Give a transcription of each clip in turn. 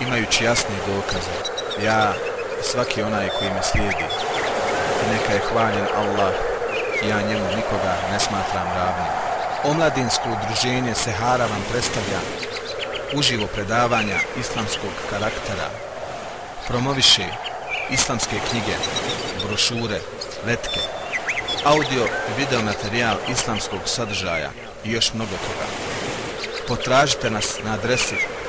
imajući jasne dokaze, ja i svaki onaj koji me slijedi, i neka je hvaljen Allah, ja njemu nikoga ne smatram ravnim. Omladinsko udruženje Sehara vam predstavlja uživo predavanja islamskog karaktera, promoviše islamske knjige, brošure, letke, audio i video materijal islamskog sadržaja i još mnogo toga. Potražite nas na adresi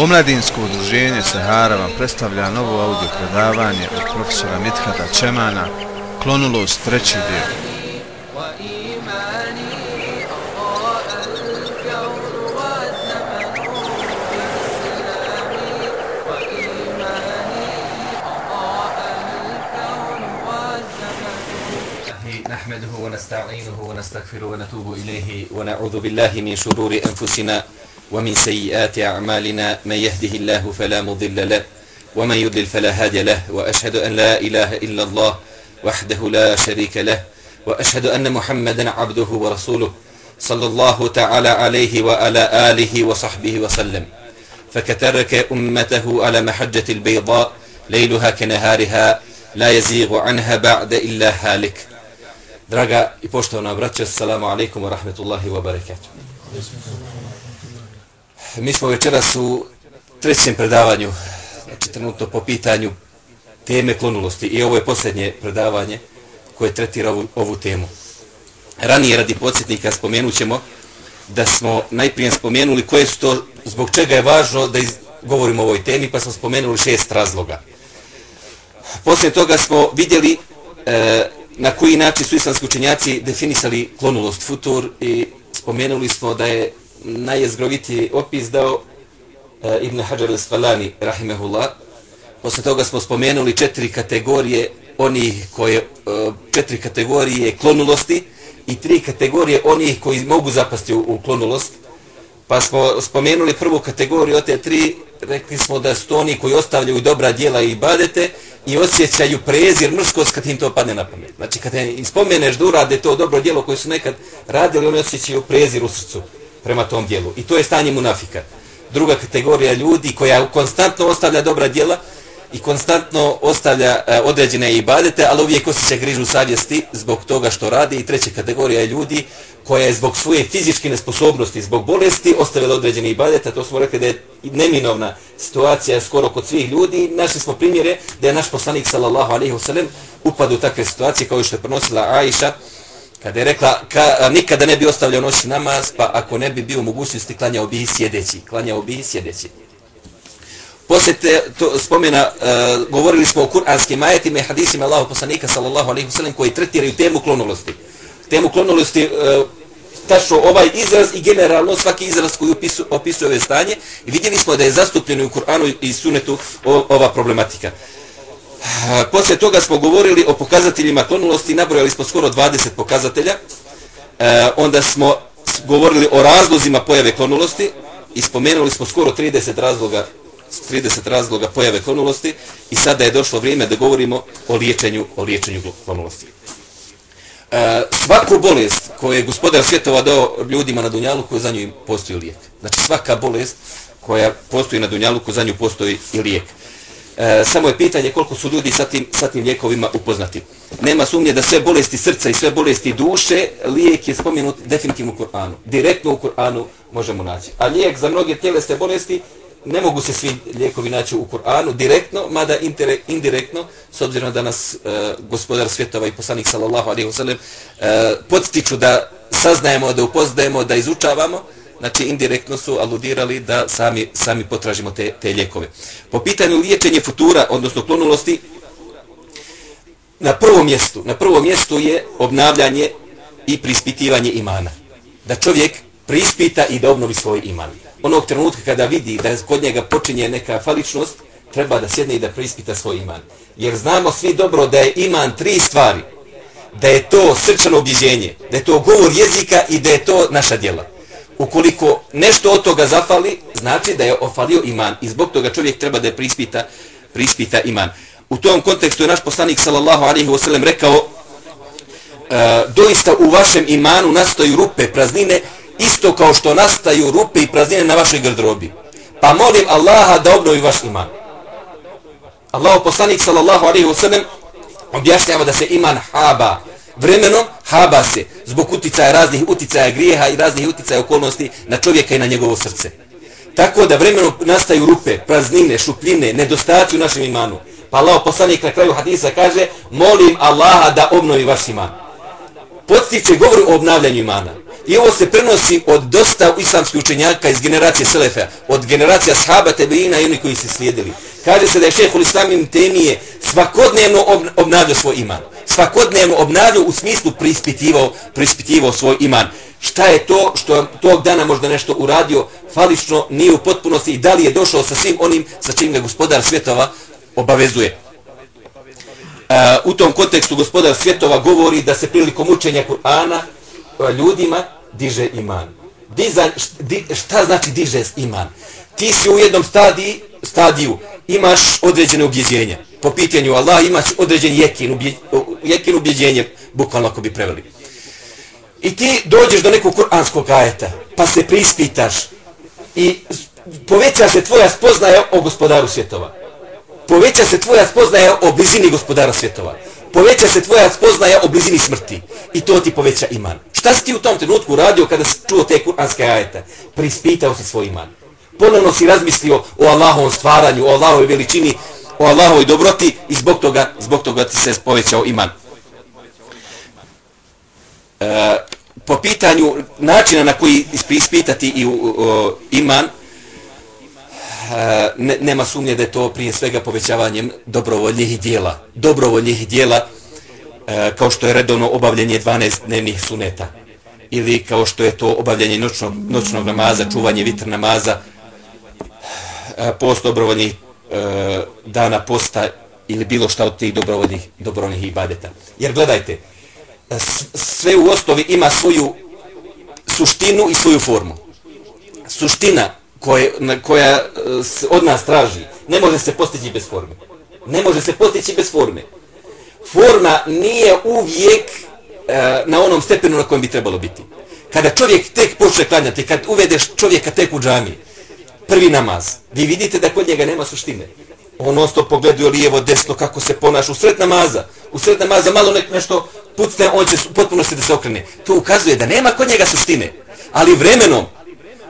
Omladinsko udruženje Sahara vam predstavlja novo audio predavanje od profesora Mithata Čemana, Klonulost treći dio. وإيماني أضاء الكون وزمن بإسلامي وإيماني أضاء الكون وزمن الله نحمده ونستعينه ونستغفره ونتوب إليه ونعوذ بالله من شرور أنفسنا ومن سيئات أعمالنا من يهده الله فلا مضل له ومن يضلل فلا هادي له وأشهد أن لا إله إلا الله وحده لا شريك له وأشهد أن محمدا عبده ورسوله صلى الله تعالى عليه وعلى آله وصحبه وسلم فكترك أمته على محجة البيضاء ليلها كنهارها لا يزيغ عنها بعد إلا هالك Draga i poštovana braća, assalamu alaikum wa rahmetullahi wa barakatuh. Mi smo večeras u trećem predavanju, znači trenutno po pitanju teme klonulosti i ovo je posljednje predavanje koje tretira ovu, ovu temu. Ranije radi podsjetnika spomenut ćemo da smo najprije spomenuli koje su to, zbog čega je važno da iz, govorimo o ovoj temi, pa smo spomenuli šest razloga. Poslije toga smo vidjeli e, na koji način su islamski učenjaci definisali klonulost futur i spomenuli smo da je najjezgrovitiji opis dao e, Ibn Hajar al-Sfalani, rahimehullah. Posle toga smo spomenuli četiri kategorije onih koje, e, četiri kategorije klonulosti i tri kategorije onih koji mogu zapasti u, u klonulost. Pa smo spomenuli prvu kategoriju od te tri, rekli smo da su oni koji ostavljaju dobra djela i badete i osjećaju prezir, mrskost kad im to padne na pamet. Znači kad im spomeneš da urade to dobro djelo koje su nekad radili, oni osjećaju prezir u srcu prema tom djelu. I to je stanje munafika. Druga kategorija ljudi koja konstantno ostavlja dobra djela i konstantno ostavlja e, određene ibadete, ali uvijek osjeća grižu savjesti zbog toga što radi. I treća kategorija je ljudi koja je zbog svoje fizičke nesposobnosti, zbog bolesti, ostavila određene ibadete. To smo rekli da je neminovna situacija skoro kod svih ljudi. Našli smo primjere da je naš poslanik sallallahu alaihi wasallam upad u takve situacije kao što je prenosila Aisha, kada je rekla ka, nikada ne bi ostavljao noći namaz, pa ako ne bi bio mogućnosti klanjao bi sjedeći. Klanjao bi sjedeći. Poslije te, to spomena, e, govorili smo o kuranskim ajetima i hadisima Allahu poslanika sallallahu alaihi wasallam koji tretiraju temu klonulosti. Temu klonulosti e, tačno ovaj izraz i generalno svaki izraz koji opisu, opisuje ove stanje i vidjeli smo da je zastupljeno u Kur'anu i sunetu o, ova problematika. Eh, poslije toga smo govorili o pokazateljima klonulosti, nabrojali smo skoro 20 pokazatelja. E, onda smo govorili o razlozima pojave klonulosti i spomenuli smo skoro 30 razloga 30 razloga pojave klonulosti i sada je došlo vrijeme da govorimo o liječenju, o liječenju klonulosti. E, eh, svaku bolest koju je gospodar svjetova dao ljudima na Dunjalu, koju za nju postoji lijek. Znači svaka bolest koja postoji na Dunjalu, koju za nju postoji i lijek. E, samo je pitanje koliko su ljudi sa tim, sa tim lijekovima upoznati. Nema sumnje da sve bolesti srca i sve bolesti duše, lijek je spomenut definitivno u Kur'anu. Direktno u Kur'anu možemo naći. A lijek za mnoge tjelesne bolesti ne mogu se svi lijekovi naći u Kur'anu direktno, mada indirektno, s obzirom da nas e, gospodar svjetova i poslanik sallallahu alaihi wa sallam e, podstiču da saznajemo, da upoznajemo, da izučavamo, znači indirektno su aludirali da sami, sami potražimo te, te lijekove. Po pitanju liječenje futura, odnosno klonulosti, na prvom mjestu, na prvom mjestu je obnavljanje i prispitivanje imana. Da čovjek prispita i da obnovi svoj iman. Onog trenutka kada vidi da kod njega počinje neka faličnost, treba da sjedne i da prispita svoj iman. Jer znamo svi dobro da je iman tri stvari. Da je to srčano objeđenje, da je to govor jezika i da je to naša djela. Ukoliko nešto od toga zafali, znači da je ofalio iman i zbog toga čovjek treba da je prispita, prispita iman. U tom kontekstu je naš poslanik sallallahu alaihi wasallam rekao e, doista u vašem imanu nastaju rupe, praznine isto kao što nastaju rupe i praznine na vašoj garderobi. Pa molim Allaha da obnovi vaš iman. Allahu poslanik sallallahu alejhi ve sellem objašnjava da se iman haba vremenom haba se zbog uticaja raznih uticaja grijeha i raznih uticaja okolnosti na čovjeka i na njegovo srce. Tako da vremenom nastaju rupe, praznine, šupljine, nedostaci u našem imanu. Pa Allah poslanik na kraju hadisa kaže molim Allaha da obnovi vaš iman. Podstiče govori o obnavljanju imana. I ovo se prenosi od dosta islamskih učenjaka iz generacije Selefa, od generacija Shaba, tebeina i oni koji se slijedili. Kaže se da je šehol islamim temije svakodnevno obnavljao svoj iman. Svakodnevno obnavljao u smislu prispitivao, prispitivao svoj iman. Šta je to što tog dana možda nešto uradio falično, nije u potpunosti i da li je došao sa svim onim sa čim ga gospodar svjetova obavezuje. E, u tom kontekstu gospodar svjetova govori da se prilikom učenja Kur'ana e, ljudima diže iman. Diza, di, šta znači diže iman? Ti si u jednom stadiji, stadiju, imaš određene objeđenja Po pitanju Allah imaš određen jekin, ubje, jekin ubjeđenje, bukvalno ako bi preveli. I ti dođeš do nekog kuranskog ajeta, pa se prispitaš i poveća se tvoja spoznaja o gospodaru svjetova. Poveća se tvoja spoznaja o blizini gospodara svjetova poveća se tvoja spoznaja o blizini smrti. I to ti poveća iman. Šta si ti u tom trenutku radio kada si čuo te kuranske ajete? Prispitao si svoj iman. Ponovno si razmislio o Allahovom stvaranju, o Allahovoj veličini, o Allahovoj dobroti i zbog toga, zbog toga ti se povećao iman. E, po pitanju načina na koji ispitati i, o, iman, e, ne, nema sumnje da je to prije svega povećavanjem dobrovoljnih dijela. Dobrovoljnih dijela e, kao što je redovno obavljanje 12 dnevnih suneta ili kao što je to obavljanje noćnog, noćnog namaza, čuvanje vitr namaza, e, post dobrovoljnih e, dana posta ili bilo šta od tih dobrovodnih, dobrovoljnih ibadeta. Jer gledajte, sve u osnovi ima svoju suštinu i svoju formu. Suština koje, na, koja se od nas traži, ne može se postići bez forme. Ne može se postići bez forme. Forma nije uvijek uh, na onom stepenu na kojem bi trebalo biti. Kada čovjek tek počne klanjati, kad uvedeš čovjeka tek u džamiju, prvi namaz, vi vidite da kod njega nema suštine. On osto pogleduje lijevo, desno, kako se ponaša u sred namaza. U sred namaza malo nek nešto pucne, on će potpuno se da se okrene. To ukazuje da nema kod njega suštine. Ali vremenom,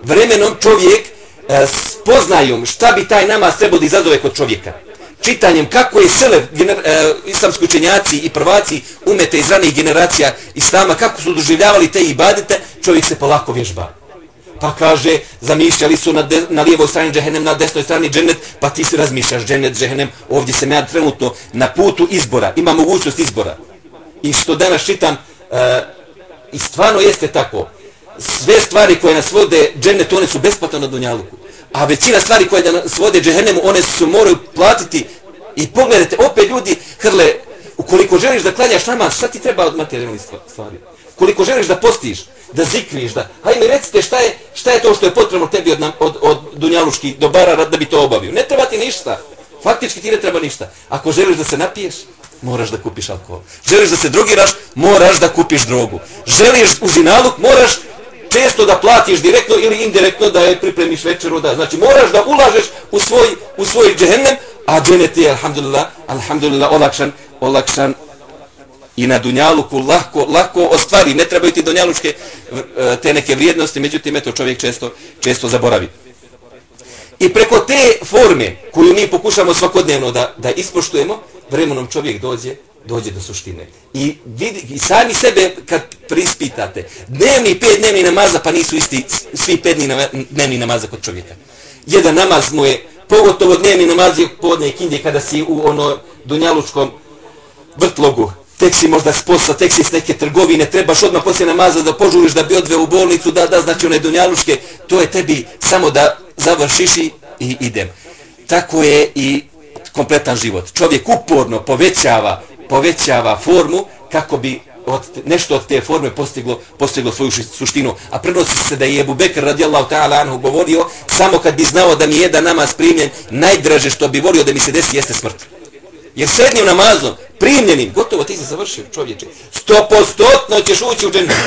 vremenom čovjek e, spoznajom šta bi taj namaz trebao da izazove kod čovjeka. Čitanjem kako je sele gener, e, islamski učenjaci i prvaci umete iz ranih generacija islama, kako su doživljavali te ibadete, čovjek se polako vježba. Pa kaže, zamišljali su na, de, na lijevoj strani džehennem, na desnoj strani džennet, pa ti se razmišljaš džennet, džehennem, ovdje se ja trenutno na putu izbora, ima mogućnost izbora. I što danas čitam, e, i stvarno jeste tako, sve stvari koje nas vode džennet, one su besplatno na Dunjaluku. A većina stvari koje nas vode džehennemu, one su moraju platiti. I pogledajte, opet ljudi, hrle, ukoliko želiš da klanjaš namaz, šta ti treba od materijalnih stvari? Koliko želiš da postiš, da zikriš, da... Hajde mi recite šta je, šta je to što je potrebno tebi od, od, od dunjaluških dobara da bi to obavio. Ne treba ti ništa. Faktički ti ne treba ništa. Ako želiš da se napiješ, moraš da kupiš alkohol. Želiš da se drugiraš, moraš da kupiš drogu. Želiš u zinaluk, moraš često da platiš direktno ili indirektno da je pripremiš večeru da znači moraš da ulažeš u svoj u svoj džehennem a dženet je alhamdulillah alhamdulillah olakšan olakšan i na dunjaluku lako lako ostvari ne trebaju ti Dunjalučke e, te neke vrijednosti međutim eto čovjek često često zaboravi I preko te forme koju mi pokušamo svakodnevno da, da ispoštujemo, vremenom čovjek dođe dođe do suštine. I, vidi, I sami sebe kad prispitate, dnevni pet dnevni namaza pa nisu isti svi pet dnevni namaza kod čovjeka. Jedan namaz mu je, pogotovo dnevni namaz je podne i kindje kada si u ono dunjalučkom vrtlogu, tek si možda s posla, tek si s neke trgovine, trebaš odmah poslije namaza da požuriš da bi odveo u bolnicu, da, da znači one dunjalučke, to je tebi samo da završiš i idem. Tako je i kompletan život. Čovjek uporno povećava povećava formu kako bi od, nešto od te forme postiglo, postiglo svoju suštinu. A prenosi se da je Ebu Bekr radijallahu ta'ala anhu govorio samo kad bi znao da mi je jedan namaz primljen, najdraže što bi volio da mi se desi jeste smrt. Jer srednjim namazom, primljenim, gotovo ti se završio čovječe, stopostotno ćeš ući u džennetu.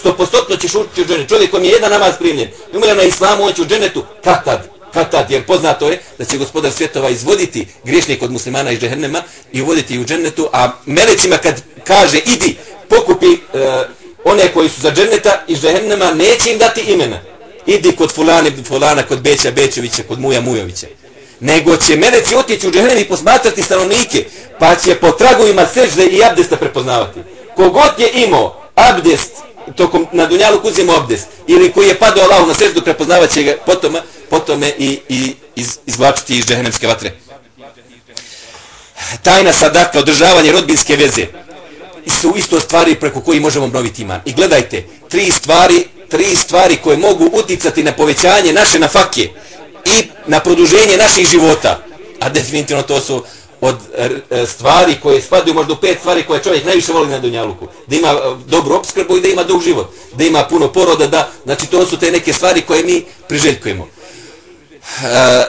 Stopostotno ćeš ući u dženetu, Čovjek kom je jedan namaz primljen, umre na islamu, on će u džennetu, Katad, katad, jer poznato je da će gospodar svjetova izvoditi griješnik od muslimana iz džehennema i uvoditi u džennetu, a melecima kad kaže idi pokupi e, one koji su za dženneta iz džehennema, neće im dati imena. Idi kod fulane, fulana, kod Beća Bećevića, kod Muja Mujovića. Nego će meleci otići u džehennem i posmatrati stanovnike, pa će po tragovima sežde i abdesta prepoznavati. Kogod je imao abdest, tokom na dunjalu kuzimo abdest, ili koji je padao Allahu na seždu, prepoznavat će ga potom, potome i, i iz, izvlačiti iz džehennemske vatre. Tajna sadaka, održavanje rodbinske veze su isto stvari preko koji možemo obnoviti iman. I gledajte, tri stvari, tri stvari koje mogu uticati na povećanje naše nafake i na produženje naših života. A definitivno to su od e, e, stvari koje spadaju možda u pet stvari koje čovjek najviše voli na Dunjaluku. Da ima e, dobru obskrbu i da ima dug život. Da ima puno poroda, da, znači to su te neke stvari koje mi priželjkujemo. E,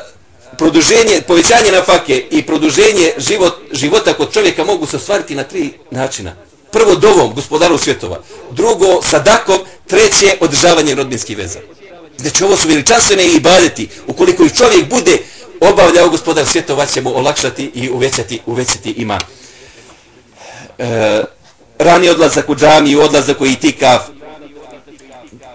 produženje, povećanje na fake i produženje život, života kod čovjeka mogu se ostvariti na tri načina. Prvo dovom, gospodaru svjetova. Drugo, sadakom. Treće, održavanje rodbinskih veza. Znači, ovo su veličanstvene i ibadeti. Ukoliko i čovjek bude obavljao gospodar svjetova, će mu olakšati i uvećati, uvećati ima. E, rani odlazak u džamiju, odlazak u itikav,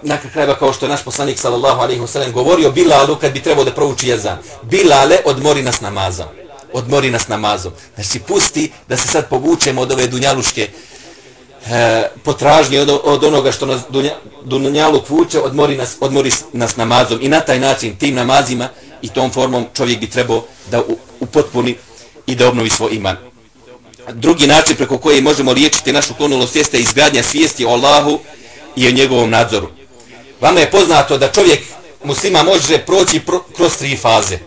nakon krajeva kao što je naš poslanik sallallahu alaihi wasallam govorio Bilalu kad bi trebao da prouči jezan. Bilale, odmori nas namazom. Odmori nas namazom. Znači, pusti da se sad povučemo od ove dunjaluške e, potražnje od, od onoga što nas dunja, dunjaluk vuče, odmori nas, odmori nas namazom. I na taj način, tim namazima i tom formom čovjek bi trebao da u, upotpuni i da obnovi svoj iman. Drugi način preko koje možemo liječiti našu klonulost jeste izgradnja svijesti o Allahu i o njegovom nadzoru. Vama je poznato da čovjek muslima može proći pro, kroz tri faze.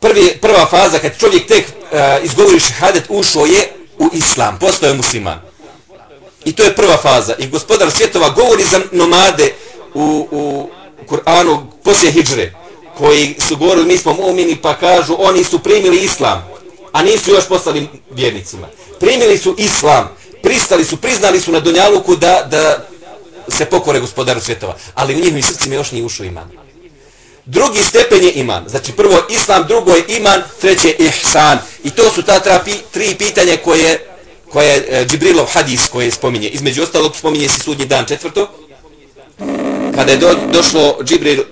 Prvi, prva faza, kad čovjek tek uh, izgovori šehadet, ušao je u islam, postoje musliman. I to je prva faza. I gospodar svjetova govori za nomade u, u Kur'anu poslije hijdžre, koji su govorili, mi smo mu'mini, pa kažu, oni su primili islam, a nisu još postali vjernicima. Primili su islam, pristali su, priznali su na Dunjaluku da, da se pokore gospodaru svjetova. Ali u njihovim srcima još nije ušao iman. Drugi stepen je iman. Znači prvo islam, drugo je iman, treće je ihsan. I to su ta trapi, tri pitanja koje koje je e, Džibrilov hadis koje spominje. Između ostalog spominje se sudnji dan četvrto. Kada je do, došlo Džibril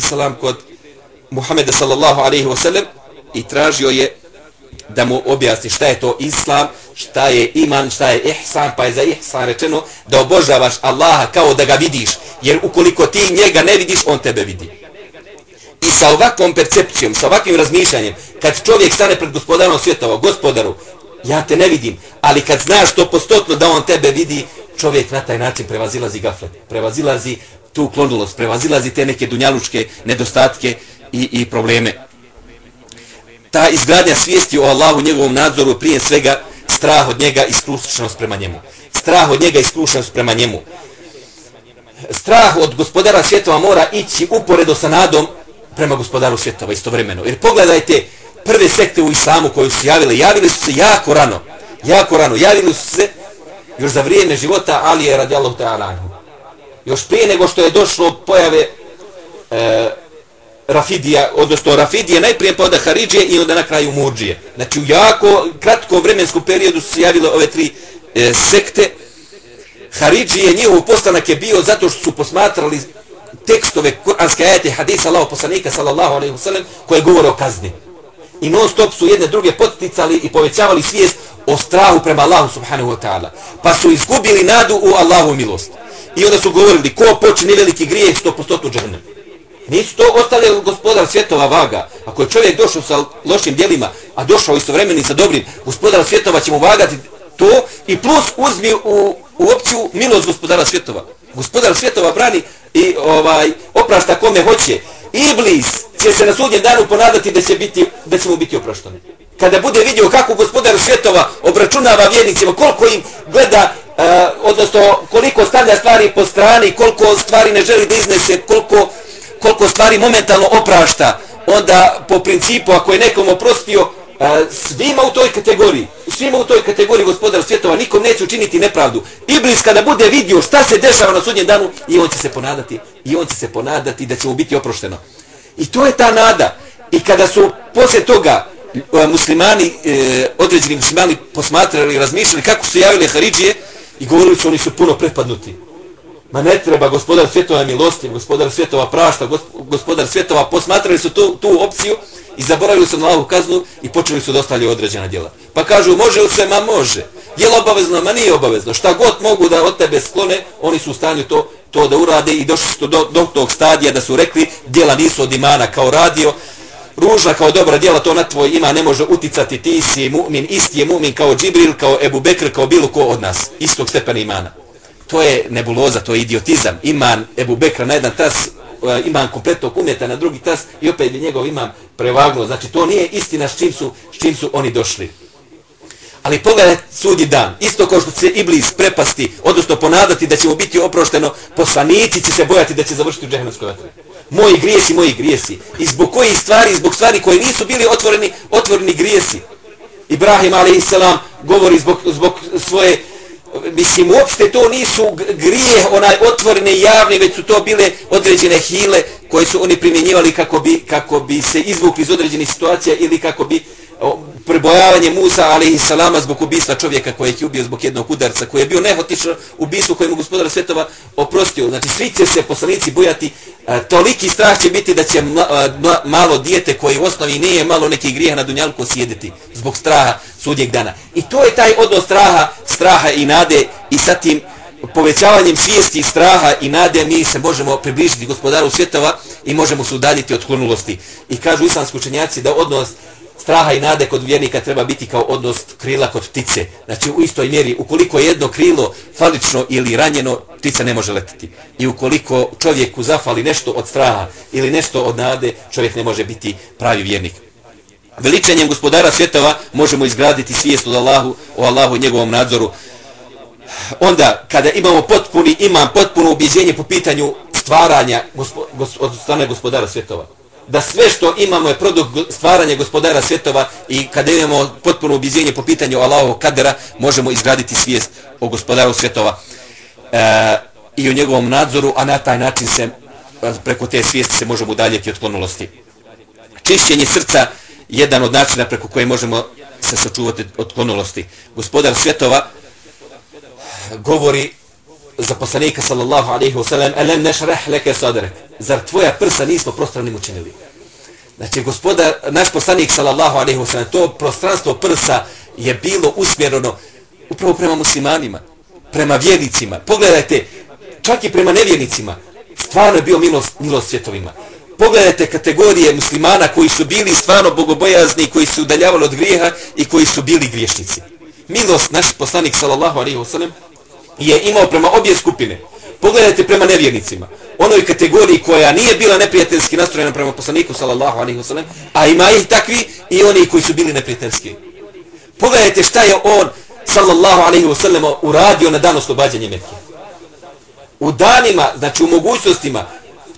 salam kod Muhameda sallallahu alaihi wasallam i tražio je da mu objasni šta je to islam, šta je iman, šta je ihsan, pa je za ihsan rečeno da obožavaš Allaha kao da ga vidiš, jer ukoliko ti njega ne vidiš, on tebe vidi. I sa ovakvom percepcijom, sa ovakvim razmišljanjem, kad čovjek stane pred gospodarom svjetova, gospodaru, ja te ne vidim, ali kad znaš to postotno da on tebe vidi, čovjek na taj način prevazilazi gaflet, prevazilazi tu klonulost, prevazilazi te neke dunjalučke nedostatke i, i probleme. Ta izgradnja svijesti o Allahu, njegovom nadzoru, prije svega, strah od njega i skrušenost prema njemu. Strah od njega i skrušenost prema njemu. Strah od gospodara svjetova mora ići uporedo sa nadom prema gospodaru svjetova istovremeno. Jer pogledajte prve sekte u islamu koje su javile, javile su se jako rano. Jako rano. Javili su se još za vrijeme života Alije radijallahu ta'ala Još prije nego što je došlo pojave e, Rafidija, odnosno Rafidije najprije pa onda Haridžije i onda na kraju Murđije. Znači u jako kratkom vremenskom periodu su se javile ove tri e, sekte. Haridžije, njihov postanak je bio zato što su posmatrali tekstove kuranske ajete hadisa Allaho poslanika sallallahu alaihi wasallam koje govore o kazni. I non stop su jedne druge poticali i povećavali svijest o strahu prema Allahu subhanahu wa ta'ala. Pa su izgubili nadu u Allahu milost. I onda su govorili ko počini veliki grijeh 100% džahnem. Nisu to ostale gospodar svjetova vaga. Ako je čovjek došao sa lošim dijelima, a došao istovremeni sa dobrim, gospodar svjetova će mu vagati to i plus uzmi u, u opciju milost gospodara svjetova. Gospodar svjetova brani i ovaj oprašta kome hoće. Iblis će se na sudnjem danu ponadati da će, biti, da će mu biti oprašteni. Kada bude vidio kako gospodar svjetova obračunava vjernicima, koliko im gleda, uh, odnosno koliko stavlja stvari po strani, koliko stvari ne želi da iznese, koliko, koliko stvari momentalno oprašta, onda po principu ako je nekom oprostio, E, svima u toj kategoriji, svima u toj kategoriji gospodar svjetova, nikom neće učiniti nepravdu. Iblis kada bude vidio šta se dešava na sudnjem danu, i on će se ponadati, i on će se ponadati da će mu biti oprošteno. I to je ta nada. I kada su poslije toga e, muslimani, e, određeni muslimani posmatrali i razmišljali kako su javili Haridžije i govorili su oni su puno prepadnuti. Ma ne treba gospodar svjetova milosti, gospodar svjetova prašta, gospodar svjetova posmatrali su tu, tu opciju i zaboravili su na Allahu kaznu i počeli su dostavljati određena djela. Pa kažu, može li se, ma može. Je li obavezno, ma nije obavezno. Šta god mogu da od tebe sklone, oni su u stanju to, to da urade i došli su do, do tog stadija da su rekli, djela nisu od imana kao radio, ružna kao dobra djela, to na tvoj ima ne može uticati, ti si mu'min, isti je mu'min kao Džibril, kao Ebu Bekr, kao bilo ko od nas, istog stepena imana. To je nebuloza, to je idiotizam. Iman Ebu Bekra na jedan tas, e, iman kompletnog umjeta na drugi tas i opet je njegov imam prevagnuo. Znači to nije istina s čim su, s čim su oni došli. Ali pogledaj sudi dan, isto kao što će Iblis prepasti, odnosno ponadati da će mu biti oprošteno, poslanici će se bojati da će završiti u džehennemskoj vatri. Moji grijesi, moji grijesi. I zbog kojih stvari, zbog stvari koje nisu bili otvoreni, otvoreni grijesi. Ibrahim a.s. govori zbog, zbog svoje mislim, uopšte to nisu grije onaj otvorene javne, već su to bile određene hile koje su oni primjenjivali kako bi, kako bi se izvukli iz određenih situacija ili kako bi prebojavanje Musa, ali salama zbog ubistva čovjeka kojeg je ubio zbog jednog udarca, koji je bio nehotično ubistvo kojemu gospodar svjetova oprostio. Znači, svi će se poslanici bojati, a, toliki strah će biti da će mla, a, malo dijete koji u osnovi nije malo neki grijeh na dunjalku sjediti zbog straha sudjeg dana. I to je taj odnos straha, straha i nade i sa tim povećavanjem svijesti straha i nade mi se možemo približiti gospodaru svjetova i možemo se udaljiti od klonulosti. I kažu islamski učenjaci da odnos straha i nade kod vjernika treba biti kao odnos krila kod ptice. Znači u istoj mjeri, ukoliko je jedno krilo falično ili ranjeno, ptica ne može letiti. I ukoliko čovjeku zafali nešto od straha ili nešto od nade, čovjek ne može biti pravi vjernik. Veličanjem gospodara svjetova možemo izgraditi svijest od Allahu, o Allahu i njegovom nadzoru. Onda, kada imamo potpuni, imam potpuno ubjeđenje po pitanju stvaranja gospo, gos, od strane gospodara svjetova da sve što imamo je produkt stvaranja gospodara svjetova i kada imamo potpuno ubiđenje po pitanju Allahovog kadera, možemo izgraditi svijest o gospodaru svjetova e, i o njegovom nadzoru, a na taj način se e, preko te svijesti se možemo udaljeti od klonulosti. Čišćenje srca jedan od načina preko koje možemo se sačuvati od klonulosti. Gospodar svjetova govori za poslanika sallallahu alaihi wa sallam elem nešrah leke sadrek zar tvoja prsa nismo prostranim učinili? Znači gospodar naš poslanik sallallahu alaihi wa sallam to prostranstvo prsa je bilo usmjereno upravo prema muslimanima prema vjernicima. Pogledajte čak i prema nevjernicima stvarno je bio milost, milost svjetovima. Pogledajte kategorije muslimana koji su bili stvarno bogobojazni koji su udaljavali od grijeha i koji su bili griješnici. Milost naš poslanik sallallahu alaihi wa sallam je imao prema obje skupine. Pogledajte prema nevjernicima. Onoj kategoriji koja nije bila neprijateljski nastrojena prema poslaniku sallallahu alaihi wa sallam, a ima ih takvi i oni koji su bili neprijateljski. Pogledajte šta je on sallallahu alaihi wa sallam uradio na dan oslobađanja Mekke. U danima, znači u mogućnostima,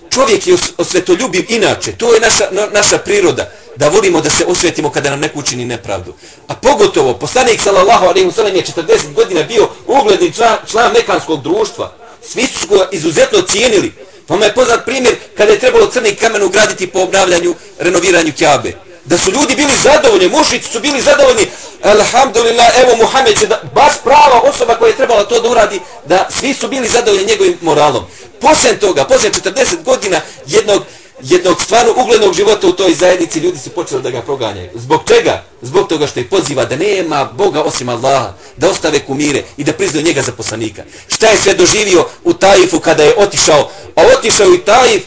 čovjek je osvetoljubiv inače. To je naša, na, naša priroda da volimo da se osvetimo kada nam neko učini nepravdu. A pogotovo, poslanik sallallahu alaihi wasallam je 40 godina bio ugledni član, član mekanskog društva. Svi su ga izuzetno cijenili. Pa Vama je poznat primjer kada je trebalo crni kamen ugraditi po obnavljanju, renoviranju kjabe. da su ljudi bili zadovoljni, mušici su bili zadovoljni, alhamdulillah, evo Muhammed je da, baš prava osoba koja je trebala to da uradi, da svi su bili zadovoljni njegovim moralom. Poslije toga, poslije 40 godina jednog, jednog stvarno uglednog života u toj zajednici, ljudi su počeli da ga proganjaju. Zbog čega? Zbog toga što je poziva da nema Boga osim Allaha, da ostave kumire i da priznaju njega za poslanika. Šta je sve doživio u Taifu kada je otišao? A otišao i Taif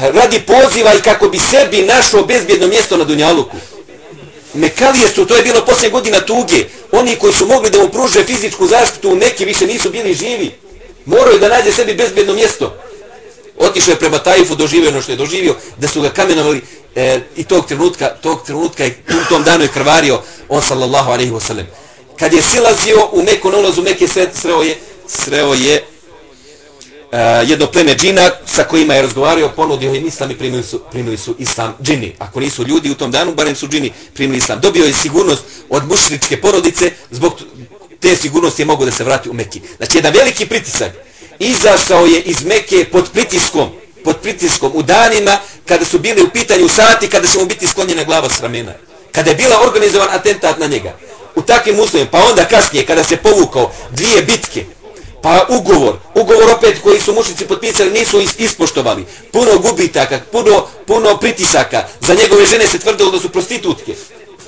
radi poziva i kako bi sebi našao bezbjedno mjesto na Dunjaluku. Mekalije su, to je bilo posljednje godina tuge. Oni koji su mogli da mu pruže fizičku zaštitu, neki više nisu bili živi. Moraju da nađe sebi bezbjedno mjesto. Otišao je prema Tajfu, doživio ono što je doživio, da su ga kamenovali e, i tog trenutka, tog trenutka je u tom danu je krvario on sallallahu alaihi wa sallam. Kad je silazio u Meku na ulazu Mekke, sreo je, sreo je e, jedno pleme džina sa kojima je razgovario, ponudio im islam i primili su, primili su islam džini. Ako nisu ljudi u tom danu, barem su džini primili islam. Dobio je sigurnost od mušričke porodice, zbog te sigurnosti je mogu da se vrati u Mekki. Znači, jedan veliki pritisak. Izašao je iz Mekke pod pritiskom, pod pritiskom u danima kada su bili u pitanju sati, kada će mu biti sklonjena glava s ramena. Kada je bila organizovan atentat na njega. U takvim uslovima, pa onda kasnije, kada se povukao dvije bitke, Pa ugovor, ugovor opet koji su mušnici potpisali nisu ispoštovali. Puno gubitaka, puno, puno pritisaka. Za njegove žene se tvrdilo da su prostitutke.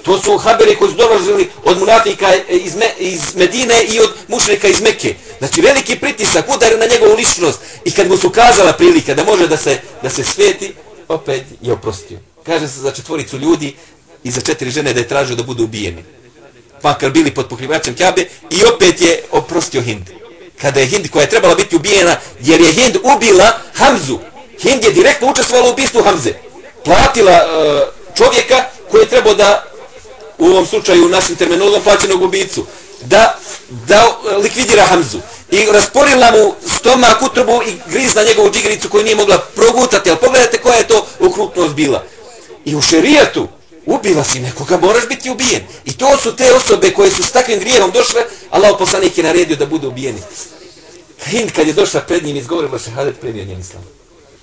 To su haberi koji su dolazili od munatika e, iz, Me, iz Medine i od mušnika iz Mekke. Znači veliki pritisak udar na njegovu ličnost. I kad mu su kazala prilika da može da se, da se sveti, opet je oprostio. Kaže se za četvoricu ljudi i za četiri žene da je tražio da budu ubijeni. Pa kad bili pod pokrivačem Kjabe i opet je oprostio Hind. kada je Hind koja je trebala biti ubijena jer je Hind ubila Hamzu Hind je direktno učestvovala u ubistvu Hamze platila uh, čovjeka koji je trebao da u ovom slučaju našim terminologom plaćenog ubicu da, da likvidira Hamzu i rasporila mu stomak utrobu i grizla njegovu džigricu koju nije mogla progutati ali pogledajte koja je to ukrutnost bila i u šerijatu ubila si nekoga, moraš biti ubijen. I to su te osobe koje su s takvim grijehom došle, Allah poslanik je naredio da budu ubijeni. Hind kad je došla pred njim izgovorila šehadet, primio njen islam.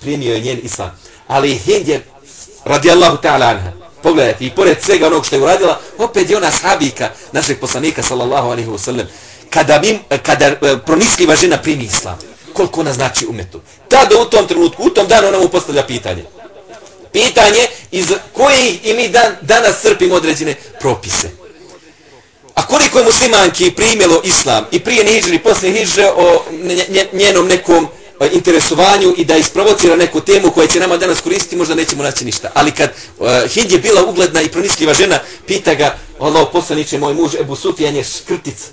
Primio je njen islam. Ali Hind je, radi Allahu ta'ala anha, pogledajte, i pored svega onog što je uradila, opet je ona sahabika našeg poslanika, sallallahu alaihi wasallam, kada, mi, kada e, pronisliva žena primi islam, koliko ona znači umetu. Tada u tom trenutku, u tom danu ona mu postavlja pitanje pitanje iz kojih i mi dan, danas crpimo određene propise. A koliko je muslimanki primjelo islam i prije niđe i poslije niđe o njenom nekom interesovanju i da isprovocira neku temu koja će nama danas koristiti, možda nećemo naći ništa. Ali kad e, uh, Hind je bila ugledna i proniskljiva žena, pita ga, Allah poslaniče, moj muž Ebu Sufjan je škrtic,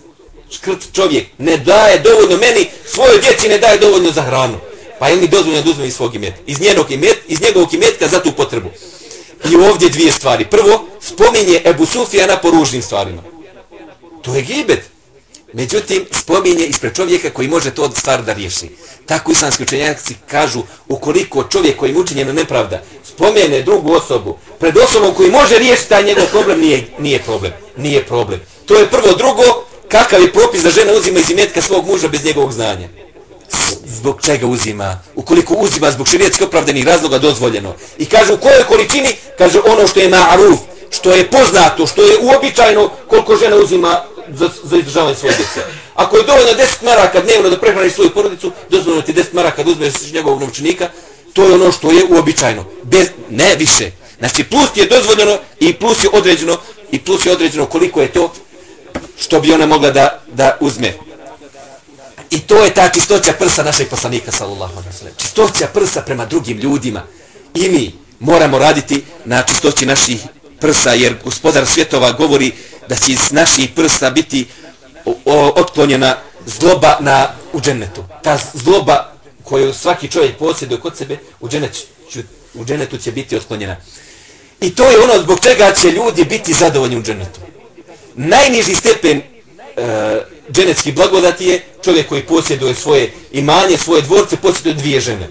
škrt čovjek, ne daje dovoljno meni, svojoj djeci ne daje dovoljno za hranu pa je li dozvoljeno da uzme iz svog imetka, iz, njenog imet, iz njegovog imetka za tu potrebu. I ovdje dvije stvari. Prvo, spominje Ebu Sufijana po ružnim stvarima. To je gibet. Međutim, spominje ispred čovjeka koji može to stvar da riješi. Tako islamski učenjaci kažu, ukoliko čovjek koji je učinjeno nepravda spomene drugu osobu pred osobom koji može riješiti taj njegov problem, nije, nije problem. Nije problem. To je prvo. Drugo, kakav je propis da žena uzima iz imetka svog muža bez njegovog znanja zbog čega uzima, ukoliko uzima zbog širijetske opravdenih razloga dozvoljeno. I kaže u kojoj količini, kaže ono što je ma'ruf, što je poznato, što je uobičajno koliko žena uzima za, za izdržavanje svoje djece. Ako je dovoljno 10 maraka dnevno da prehraniš svoju porodicu, dozvoljno ti 10 maraka da uzmeš njegovog novčanika, to je ono što je uobičajno. Bez, ne više. Znači plus je dozvoljeno i plus je određeno i plus je određeno koliko je to što bi ona mogla da, da uzme. I to je ta čistoća prsa našeg poslanika, sallallahu alaihi wa sallam. Čistoća prsa prema drugim ljudima. I mi moramo raditi na čistoći naših prsa, jer gospodar svjetova govori da će iz naših prsa biti otklonjena zloba na, u džennetu. Ta zloba koju svaki čovjek posjeduje kod sebe, u džennetu, u džennetu će biti otklonjena. I to je ono zbog čega će ljudi biti zadovoljni u džennetu. Najniži stepen e, dženetskih blagodati je čovjek koji posjeduje svoje imanje, svoje dvorce, posjeduje dvije žene.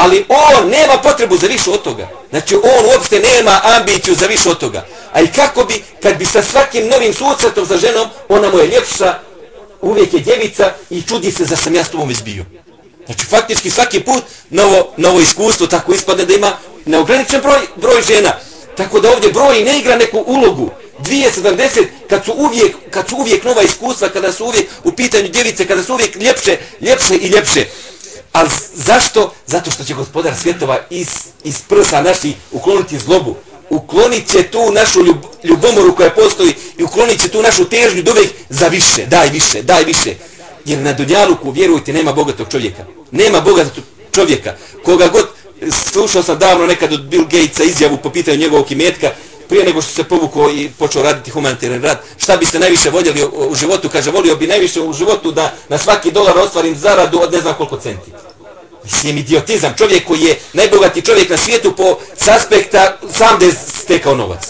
Ali on nema potrebu za više od toga. Znači on uopšte nema ambiciju za više od toga. A i kako bi, kad bi sa svakim novim sucetom sa ženom, ona mu je ljepša, uvijek je djevica i čudi se za sam ja s tobom izbio. Znači faktički svaki put novo, novo iskustvo tako ispadne da ima neograničen broj, broj žena. Tako da ovdje broj ne igra neku ulogu. 270 kad su uvijek kad su uvijek nova iskustva, kada su uvijek u pitanju djevice, kada su uvijek ljepše, ljepše i ljepše. A zašto? Zato što će gospodar svjetova iz, iz prsa naši ukloniti zlobu. Uklonit će tu našu ljub, ljubomoru koja postoji i uklonit će tu našu težnju do za više, daj više, daj više. Jer na Dunjaluku, vjerujte, nema bogatog čovjeka. Nema bogatog čovjeka. Koga god, e, slušao sam davno nekad od Bill Gatesa izjavu po pitanju njegovog imetka, prije nego što se povukao i počeo raditi humanitarni rad, šta biste najviše voljeli u životu? Kaže, volio bi najviše u životu da na svaki dolar ostvarim zaradu od ne znam koliko centi. Mislim, idiotizam. Čovjek koji je najbogati čovjek na svijetu po s aspekta sam da je stekao novac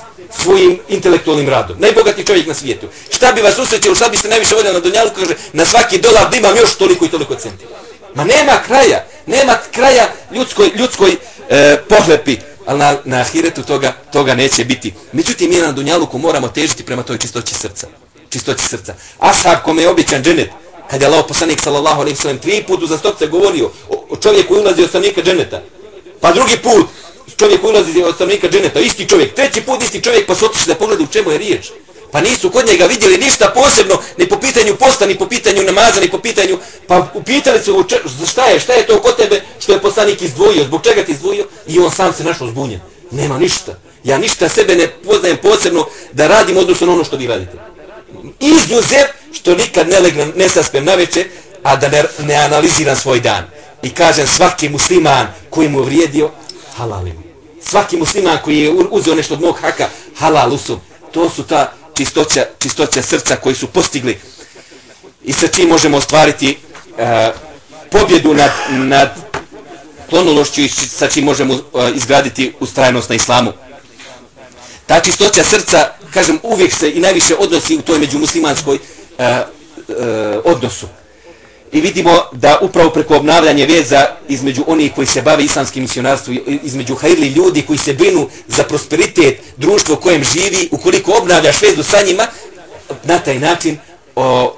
svojim intelektualnim radom. Najbogati čovjek na svijetu. Šta bi vas usrećilo, šta biste najviše voljeli na Donjalu? Kaže, na svaki dolar da imam još toliko i toliko centi. Ma nema kraja. Nema kraja ljudskoj, ljudskoj e, pohlepi ali na, na ahiretu toga, toga neće biti. Međutim, mi na Dunjaluku moramo težiti prema toj čistoći srca. Čistoći srca. Ashab kome je običan dženet, kada je Allah poslanik sallallahu alaihi sallam tri putu za stopce govorio o, o čovjeku ulazi od stanovnika dženeta. Pa drugi put čovjek ulazi od stanovnika dženeta, isti čovjek. Treći put isti čovjek pa se otišli da pogledu u čemu je riječ. Pa nisu kod njega vidjeli ništa posebno, ni po pitanju posta, ni po pitanju namaza, ni po pitanju... Pa upitali su šta je, šta je to kod tebe što je poslanik izdvojio, zbog čega ti izdvojio? I on sam se našao zbunjen. Nema ništa. Ja ništa sebe ne poznajem posebno da radim odnosno na ono što vi radite. Izuzev što nikad ne legnem, ne saspem na večer, a da ne, ne analiziram svoj dan. I kažem svaki musliman koji mu vrijedio, halalim. Svaki musliman koji je uzeo nešto od mog haka, halal usum. To su ta čistoća, čistoća srca koji su postigli i sa čim možemo ostvariti e, pobjedu nad, nad klonološću i sa čim možemo e, izgraditi ustrajnost na islamu. Ta čistoća srca, kažem, uvijek se i najviše odnosi u toj međumuslimanskoj e, e, odnosu. I vidimo da upravo preko obnavljanja veza između onih koji se bave islamskim misionarstvom, između hajli ljudi koji se brinu za prosperitet društva u kojem živi, ukoliko obnavljaš vezu sa njima, na taj način o,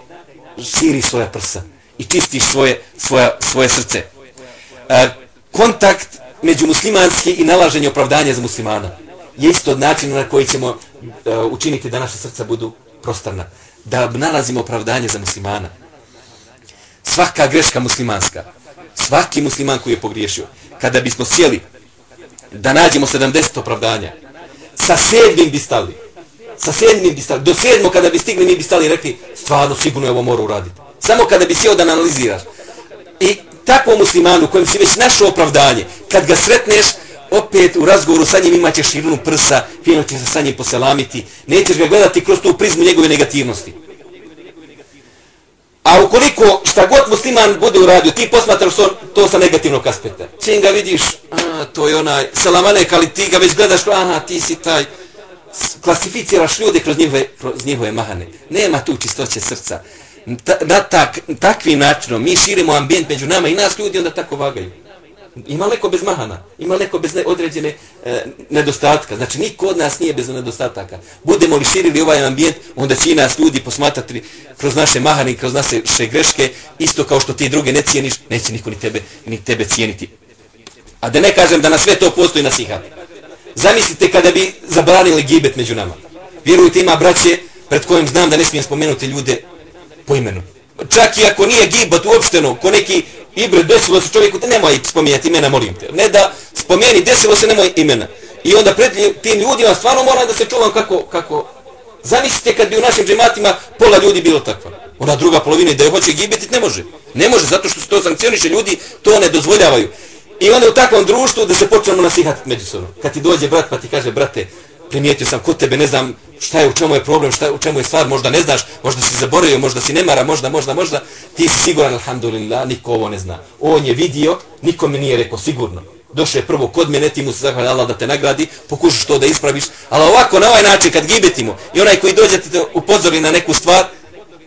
širi svoja prsa i čistiš svoje, svoja, svoje srce. E, kontakt među muslimanski i nalaženje opravdanja za muslimana je isto način na koji ćemo e, učiniti da naše srca budu prostarna. Da nalazimo opravdanje za muslimana svaka greška muslimanska, svaki musliman koji je pogriješio, kada bismo sjeli da nađemo 70 opravdanja, sa sedmim bi stali, sa sedmim bi stali, do sedmo kada bi stigli mi bi stali i rekli, stvarno sigurno je ovo mora uraditi. Samo kada bi sjeo da analiziraš. I takvom muslimanu kojem si već našao opravdanje, kad ga sretneš, opet u razgovoru sa njim imaćeš širinu prsa, fino ćeš se sa njim poselamiti, nećeš ga gledati kroz tu prizmu njegove negativnosti. A ukoliko šta god musliman bude uradio, ti posmatraš to sa negativnog aspekta. Čim ga vidiš, a, to je onaj, salamanek, ali ti ga već gledaš, aha, ti si taj, klasificiraš ljude kroz njihove, kroz njihove mahane. Nema tu čistoće srca. Ta, na tak, takvim načinom mi širimo ambijent među nama i nas ljudi onda tako vagaju. Ima neko bez mahana, ima neko bez određene e, nedostatka. Znači, niko od nas nije bez nedostataka. Budemo li širili ovaj ambijent, onda će i nas ljudi posmatrati kroz naše mahane i kroz naše greške, isto kao što ti druge ne cijeniš, neće niko ni tebe, ni tebe cijeniti. A da ne kažem da na sve to postoji nasihat. Zamislite kada bi zabranili gibet među nama. Vjerujte, ima braće pred kojim znam da ne smijem spomenuti ljude po imenu. Čak i ako nije gibat uopšteno, ko neki Ibre, desilo se čovjeku, te nemoj spominjati imena, molim te. Ne da spomeni, desilo se, nemoj imena. I onda pred tim ljudima stvarno moram da se čuvam kako, kako... Zamislite kad bi u našim džematima pola ljudi bilo takva. Ona druga polovina da je hoće gibetit ne može. Ne može, zato što se to sankcioniše, ljudi to ne dozvoljavaju. I onda u takvom društvu da se počnemo nasihati međusobno. Kad ti dođe brat pa ti kaže, brate, primijetio sam kod tebe, ne znam šta je, u čemu je problem, šta je, u čemu je stvar, možda ne znaš, možda si zaboravio, možda si nemara, možda, možda, možda, ti si siguran, alhamdulillah, niko ovo ne zna. On je vidio, niko mi nije rekao sigurno. Došao je prvo kod mene, ti mu se zahvali Allah da te nagradi, pokušaš to da ispraviš, ali ovako, na ovaj način, kad gibetimo, i onaj koji dođe ti upozori na neku stvar,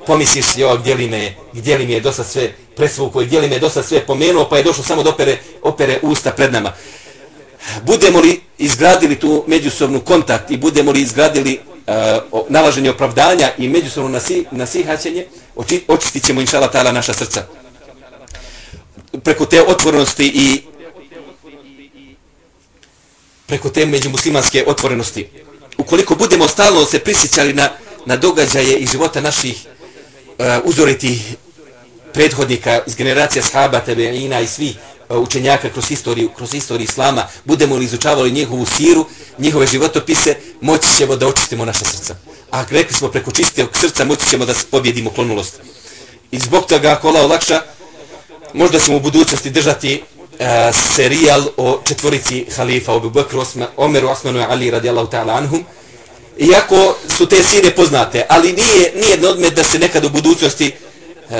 pomisliš, jo, gdje li me je, gdje li mi je dosta sve presvuko, gdje li me je dosta sve pomenuo, pa je došao samo do opere, opere usta pred nama budemo li izgradili tu međusobnu kontakt i budemo li izgradili uh, nalaženje opravdanja i međusobno nasi, nasihaćenje, oči, očistit ćemo inšala tala naša srca. Preko te otvorenosti i preko te međumuslimanske otvorenosti. Ukoliko budemo stalno se prisjećali na, na događaje i života naših uh, uzoriti prethodnika iz generacija sahaba, tebeina i svi učenjaka kroz istoriju, kroz istoriju islama, budemo li izučavali njihovu siru, njihove životopise, moći ćemo da očistimo naše srca. A rekli smo preko čistijog srca moći ćemo da pobjedimo klonulost. I zbog toga, ako Allah olakša, možda ćemo u budućnosti držati uh, serijal o četvorici halifa, Abu Bakr, Osman, Omeru, Osmanu i Ali radijallahu ta'ala anhum. Iako su te sire poznate, ali nije, nije odmet da se nekad u budućnosti uh,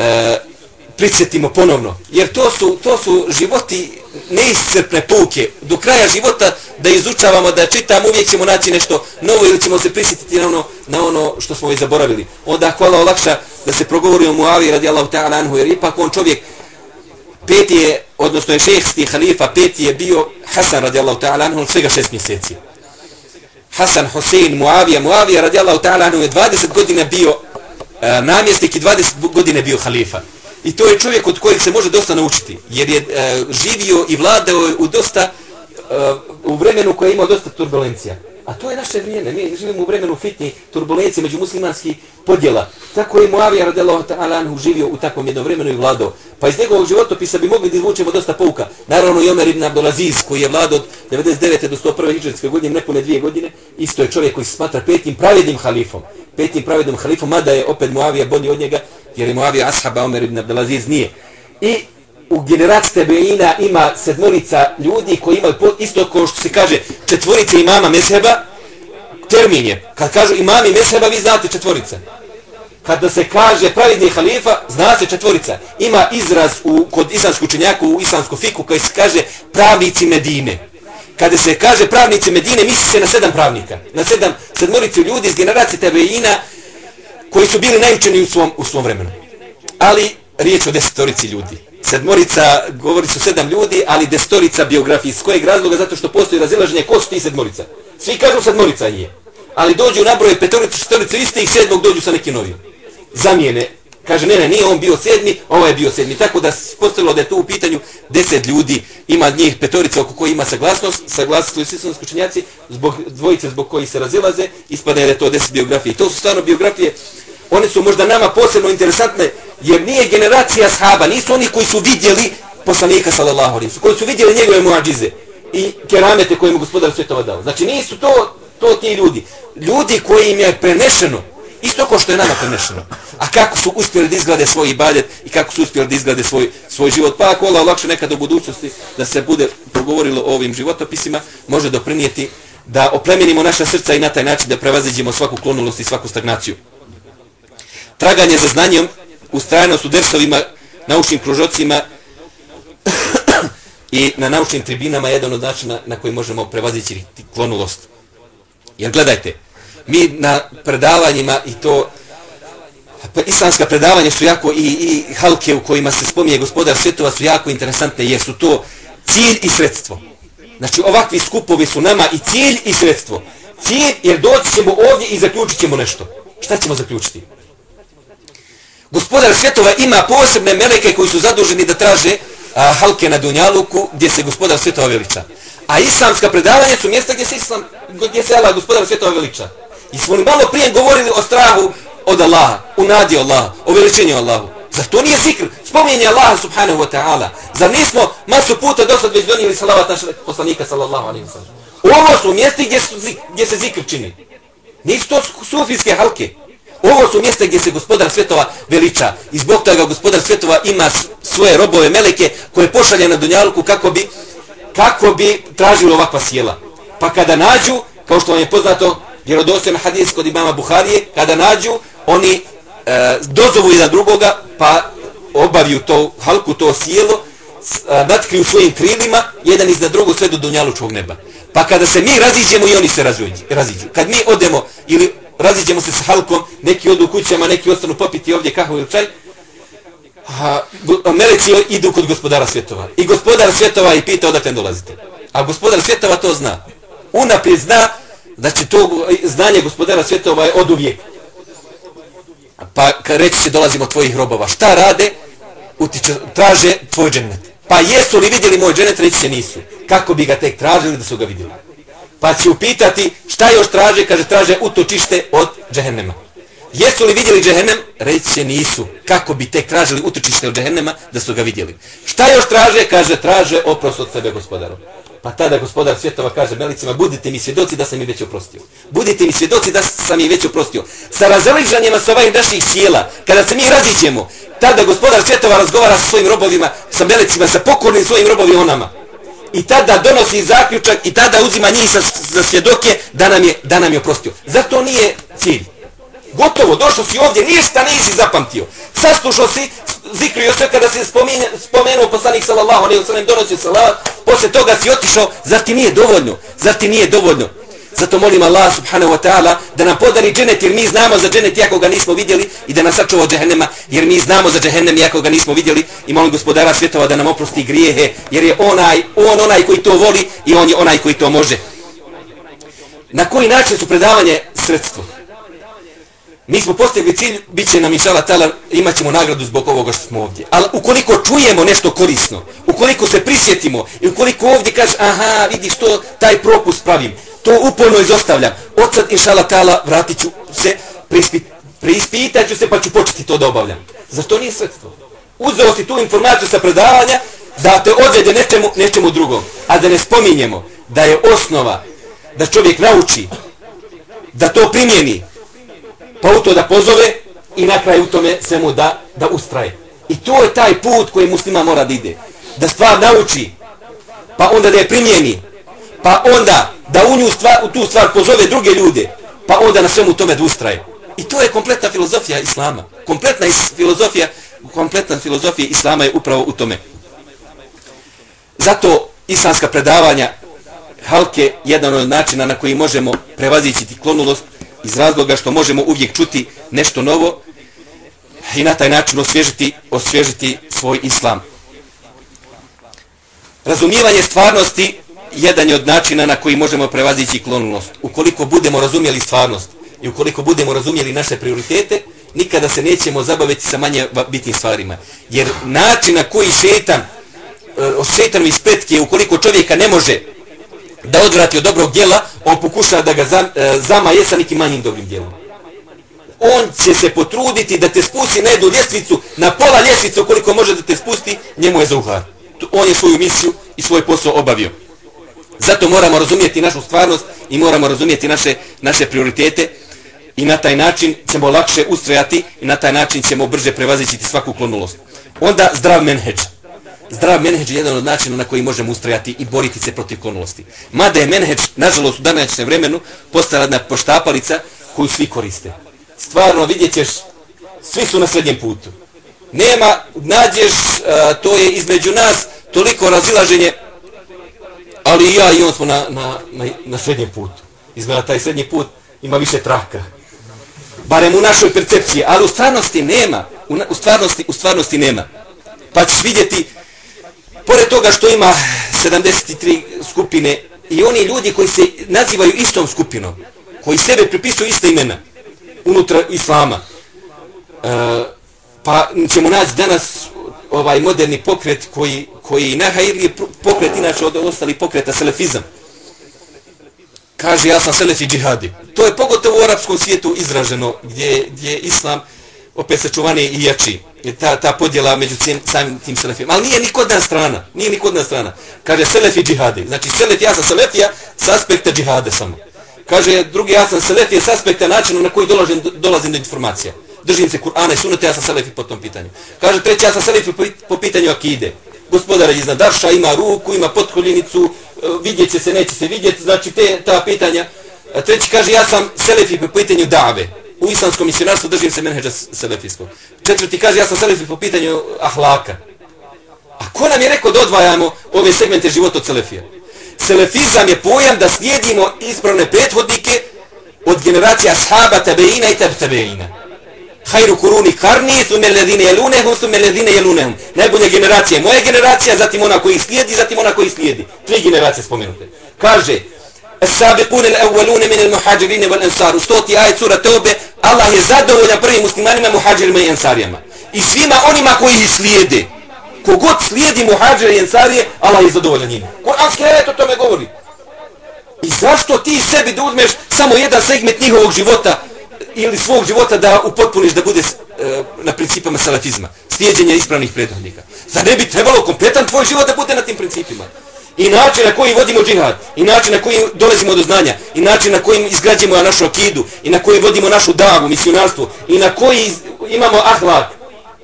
prisjetimo ponovno. Jer to su, to su životi neiscrpne pouke. Do kraja života da izučavamo, da čitamo, uvijek ćemo naći nešto novo ili ćemo se prisjetiti na ono, na ono što smo već zaboravili. Onda hvala olakša da se progovori o Muavi radijallahu ta'ala anhu, jer ipak on čovjek peti je, odnosno je šehsti halifa, peti je bio Hasan radijallahu ta'ala anhu, svega šest mjeseci. Hasan Hosein Muavija, Muavija radijallahu ta'ala anhu je 20 godina bio E, namjesnik i 20 godine bio halifa. I to je čovjek od kojeg se može dosta naučiti, jer je e, živio i vladao u dosta, e, u vremenu koje je imao dosta turbulencija. A to je naše vrijeme. Mi živimo u vremenu fitni turbulencije među muslimanskih podjela. Tako je Muavija radijallahu ta'ala anhu živio u takvom jednom vremenu i vladao. Pa iz njegovog životopisa bi mogli da izvučemo dosta pouka. Naravno i Omer ibn Abdulaziz koji je vladao od 99. do 101. hijđarske godine, nepune dvije godine, isto je čovjek koji se smatra petim pravednim halifom. Petim pravednim halifom, mada je opet Muavija bolji od njega, jer je Muavija ashaba, Omer ibn Abdulaziz nije. I u generaciji Tebeina ima sedmorica ljudi koji imaju isto kao što se kaže četvorica imama mezheba, termin je. Kad kažu imami mezheba, vi znate četvorica. Kada se kaže pravidni halifa, zna se četvorica. Ima izraz u, kod islamsku učenjaka u islamsku fiku koji se kaže pravnici Medine. Kada se kaže pravnici Medine, misli se na sedam pravnika. Na sedam sedmorici ljudi iz generacije Tebeina koji su bili najučeni u svom, u svom vremenu. Ali riječ o desetorici ljudi sedmorica, govori su sedam ljudi, ali destorica biografije. Iz kojeg razloga? Zato što postoji razilaženje ko su ti sedmorica. Svi kažu sedmorica je. Ali dođu na broje petorica, šestorica, iste ih sedmog dođu sa nekim novim. Zamijene. Kaže, ne, ne, nije on bio sedmi, ovo ovaj je bio sedmi. Tako da se postavilo da je tu u pitanju deset ljudi, ima njih petorica oko koji ima saglasnost, saglasnost su svi skučenjaci, zbog dvojice zbog koji se razilaze, ispada je da je to deset biografije. To su stvarno biografije one su možda nama posebno interesantne, jer nije generacija sahaba, nisu oni koji su vidjeli poslanika sallallahu alaihi koji su vidjeli njegove muadžize i keramete koje mu gospodar svjetova dao. Znači nisu to, to ti ljudi. Ljudi koji im je prenešeno, isto ko što je nama prenešeno. A kako su uspjeli da izglade svoj ibadet i kako su uspjeli da izglade svoj, svoj život. Pa ako Allah lakše nekada u budućnosti da se bude progovorilo o ovim životopisima, može doprinijeti da oplemenimo naša srca i na taj način da prevaziđemo svaku klonulost i svaku stagnaciju traganje za znanjem, ustrajanost u dersovima, naučnim kružocima i na naučnim tribinama je jedan od načina na koji možemo prevazići klonulost. Jer gledajte, mi na predavanjima i to pa islamska predavanja su jako i, i halke u kojima se spominje gospodar svjetova su jako interesantne jer su to cilj i sredstvo. Znači ovakvi skupovi su nama i cilj i sredstvo. Cilj jer doći ćemo ovdje i zaključit ćemo nešto. Šta ćemo zaključiti? Gospodar svjetova ima posebne meleke koji su zaduženi da traže a, halke na Dunjaluku gdje se gospodar svjetova veliča. A islamska predavanja su mjesta gdje se, islam, gdje se Allah, gospodar svjetova veliča. I smo li malo prije govorili o strahu od Allaha, u nadi Allaha, o veličenju Allahu. Zar to nije zikr? Spominje Allaha subhanahu wa ta'ala. Zar nismo masu puta do sad već donijeli salavat našeg poslanika sallallahu alaihi wa sallam? Ovo su mjesti gdje, su, gdje se zikr čini. Nisu to sufijske halke. Ovo su mjesta gdje se gospodar svjetova veliča. I zbog toga gospodar svjetova ima svoje robove meleke koje pošalje na Dunjalku kako bi, kako bi tražili ovakva sjela. Pa kada nađu, kao što vam je poznato, vjerodostojno hadis kod imama Buharije, kada nađu, oni e, dozovu jedan drugoga, pa obaviju to halku, to sjelo, e, natkriju svojim krilima, jedan iznad drugog sve do Dunjalučkog neba. Pa kada se mi raziđemo i oni se raziđu. Kad mi odemo ili raziđemo se sa halkom, neki odu u kućama, neki ostanu popiti ovdje kahvu ili čaj, a, meleci idu kod gospodara svjetova. I gospodar svjetova i pita odakle dolazite. A gospodar svjetova to zna. Unaprijed zna, znači to znanje gospodara svjetova je od uvijek. Pa reći će dolazimo tvojih robova. Šta rade? Utiče, traže tvoj džennet. Pa jesu li vidjeli moj džennet? Reći će nisu. Kako bi ga tek tražili da su ga vidjeli? Pa će upitati šta još traže, kaže traže utočište od džehennema. Jesu li vidjeli džehennem? Reći nisu. Kako bi tek tražili utočište od džehennema da su ga vidjeli? Šta još traže? Kaže traže oprost od sebe gospodaru. Pa tada gospodar svjetova kaže melicima, budite mi svjedoci da sam ih već oprostio. Budite mi svjedoci da sam ih već oprostio. Sa razližanjima sa ovih naših sjela, kada se mi razićemo, tada gospodar svjetova razgovara sa svojim robovima, sa melicima, sa pokornim svojim robovima onama. I tada donosi zaključak i tada uzima njih sa, za svjedoke da nam, je, da nam je oprostio. Zato nije cilj. Gotovo, došao si ovdje, ništa nisi zapamtio. Saslušao si, zikrio se kada se spomenuo, spomenuo poslanik sallallahu alaihi wa sallam, donosio salavat, poslije toga si otišao, zar ti nije dovoljno? Zar ti nije dovoljno? Zato molim Allah subhanahu wa ta'ala da nam podari dženet jer mi znamo za dženet iako ga nismo vidjeli i da nas sačuva od džehennema jer mi znamo za džehennem iako ga nismo vidjeli i molim gospodara svjetova da nam oprosti grijehe jer je onaj, on onaj koji to voli i on je onaj koji to može. Na koji način su predavanje sredstvo? Mi smo postigli cilj, bit će nam inšala talar, imat ćemo nagradu zbog ovoga što smo ovdje. Ali ukoliko čujemo nešto korisno, ukoliko se prisjetimo i ukoliko ovdje kaže, aha, vidiš to, taj propust pravim, to uporno izostavljam. Od sad, inšala tala, vratit ću se, prispit, prispitat ću se pa ću početi to da obavljam. Za to nije sredstvo. Uzeo si tu informaciju sa predavanja da te odvede nečemu, nečemu drugom. A da ne spominjemo da je osnova da čovjek nauči, da to primjeni, pa u to da pozove i na kraju u tome svemu da, da ustraje. I to je taj put koji muslima mora da ide. Da stvar nauči, pa onda da je primjeni, pa onda da u, nju stvar, u tu stvar pozove druge ljude, pa onda na svemu tome da ustraje. I to je kompletna filozofija Islama. Kompletna is, filozofija, kompletna filozofija Islama je upravo u tome. Zato islamska predavanja halke jedan od načina na koji možemo prevazići klonulost iz razloga što možemo uvijek čuti nešto novo i na taj način osvježiti, osvježiti svoj islam. Razumijevanje stvarnosti jedan je od načina na koji možemo prevazići klonulost. Ukoliko budemo razumjeli stvarnost i ukoliko budemo razumjeli naše prioritete, nikada se nećemo zabaviti sa manje bitnim stvarima. Jer način na koji šetan, e, eh, šetanu iz petke, ukoliko čovjeka ne može da odvrati od dobrog djela, on pokuša da ga eh, zamaje sa nekim manjim dobrim djelom. On će se potruditi da te spusti na jednu ljestvicu, na pola ljestvicu koliko može da te spusti, njemu je za uhar. On je svoju misiju i svoj posao obavio. Zato moramo razumijeti našu stvarnost i moramo razumijeti naše, naše prioritete i na taj način ćemo lakše ustrojati i na taj način ćemo brže prevazićiti svaku klonulost. Onda zdrav menheđ zdrav menheđ je jedan od načina na koji možemo ustrojati i boriti se protiv klonulosti. Mada je menheđ, nažalost, u današnjem vremenu postala jedna poštapalica koju svi koriste. Stvarno vidjet ćeš, svi su na srednjem putu. Nema, nađeš, a, to je između nas toliko razilaženje, ali i ja i on smo na, na, na, na srednjem putu. Izgleda taj srednji put ima više traka. Barem u našoj percepciji, ali u stvarnosti nema. U, u, stvarnosti, u stvarnosti nema. Pa ćeš vidjeti pored toga što ima 73 skupine i oni ljudi koji se nazivaju istom skupinom, koji sebe pripisuju iste imena unutra islama, e, pa ćemo naći danas ovaj moderni pokret koji, koji najhajirniji pokret inače od ostali pokreta selefizam. Kaže ja sam selefi džihadi. To je pogotovo u arapskom svijetu izraženo gdje, gdje je islam opet sačuvaniji i jači ta, ta podjela među cijem, samim tim selefijama. Ali nije ni kod nas strana. Nije ni kod nas strana. Kaže selefi džihadi. Znači selefi, ja sam selefija s aspekta džihade samo. Kaže drugi, ja sam selefija s aspekta načina na koji dolazim, dolazim do informacija. Držim se Kur'ana i sunete, ja sam selefi po tom pitanju. Kaže treći, ja sam selefi po, po pitanju akide. Gospodara iznad Darša ima ruku, ima potkoljenicu, e, vidjet će se, neće se vidjeti. Znači te, ta pitanja. Treći kaže, ja sam selefi po pitanju dave u islamskom misionarstvu držim se menheđa selefijskog. Četvrti kaže, ja sam selefi po pitanju ahlaka. A ko nam je rekao da odvajamo ove segmente života od selefija? Selefizam je pojam da slijedimo ispravne prethodnike od generacija ashaba tabeina i tab tabeina. Hajru kuruni karni su me ledine jelunehum su me ledine jelunehum. Najbolja generacija je moja generacija, zatim ona koji slijedi, zatim ona koji slijedi. Tri generacije spomenute. Kaže, السابقون الأولون من المحاجرين والأنصار استوتي آية سورة توبة الله يزاده ولا بري مسلمان محاجر من أنصاريما i svima onima koji ih slijede kogod slijedi muhađere i ensarije Allah je zadovoljan njima Kur'anski ajet o tome govori I zašto ti sebi da uzmeš samo jedan segment njihovog života ili svog života da upotpuniš da bude e, na principama salafizma, slijedjenja ispravnih predhodnika? Za ne bi trebalo kompletan tvoj život da bude na tim principima? I način na koji vodimo džihad, i način na koji dolazimo do znanja, i način na koji izgrađujemo našu akidu, i na koji vodimo našu davu, misionarstvo, i na koji imamo ahlak.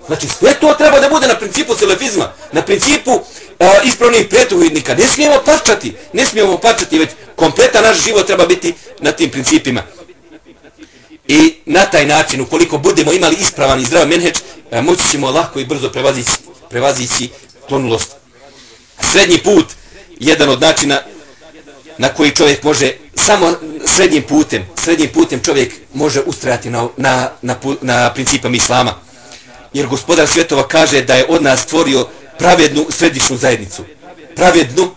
Znači, sve to treba da bude na principu salafizma, na principu e, ispravnih prethodnika. Ne smijemo parčati, ne smijemo parčati, već kompletan naš život treba biti na tim principima. I na taj način, ukoliko budemo imali ispravan i zdrav menheđ, e, moći ćemo lako i brzo prevazići, prevazići klonulost. Srednji put, jedan od načina na koji čovjek može samo srednjim putem, srednjim putem čovjek može ustrajati na, na, na, na principama islama. Jer gospodar svjetova kaže da je od nas stvorio pravednu središnu zajednicu. Pravednu,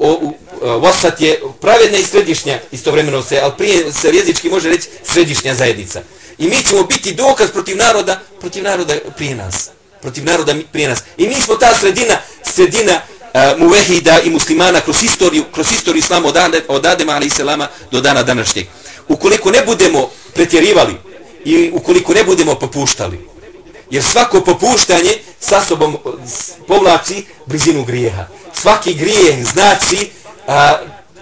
o, u, Vosat je pravedna i središnja istovremeno se, ali prije se jezički može reći središnja zajednica. I mi ćemo biti dokaz protiv naroda, protiv naroda prije nas. Protiv naroda prije nas. I mi smo ta sredina, sredina uh, muvehida i muslimana kroz istoriju, kroz istoriju islama od, Ade, od Adema ali selama do dana današnjeg. Ukoliko ne budemo pretjerivali i ukoliko ne budemo popuštali, jer svako popuštanje sa sobom povlači blizinu grijeha. Svaki grijeh znači a,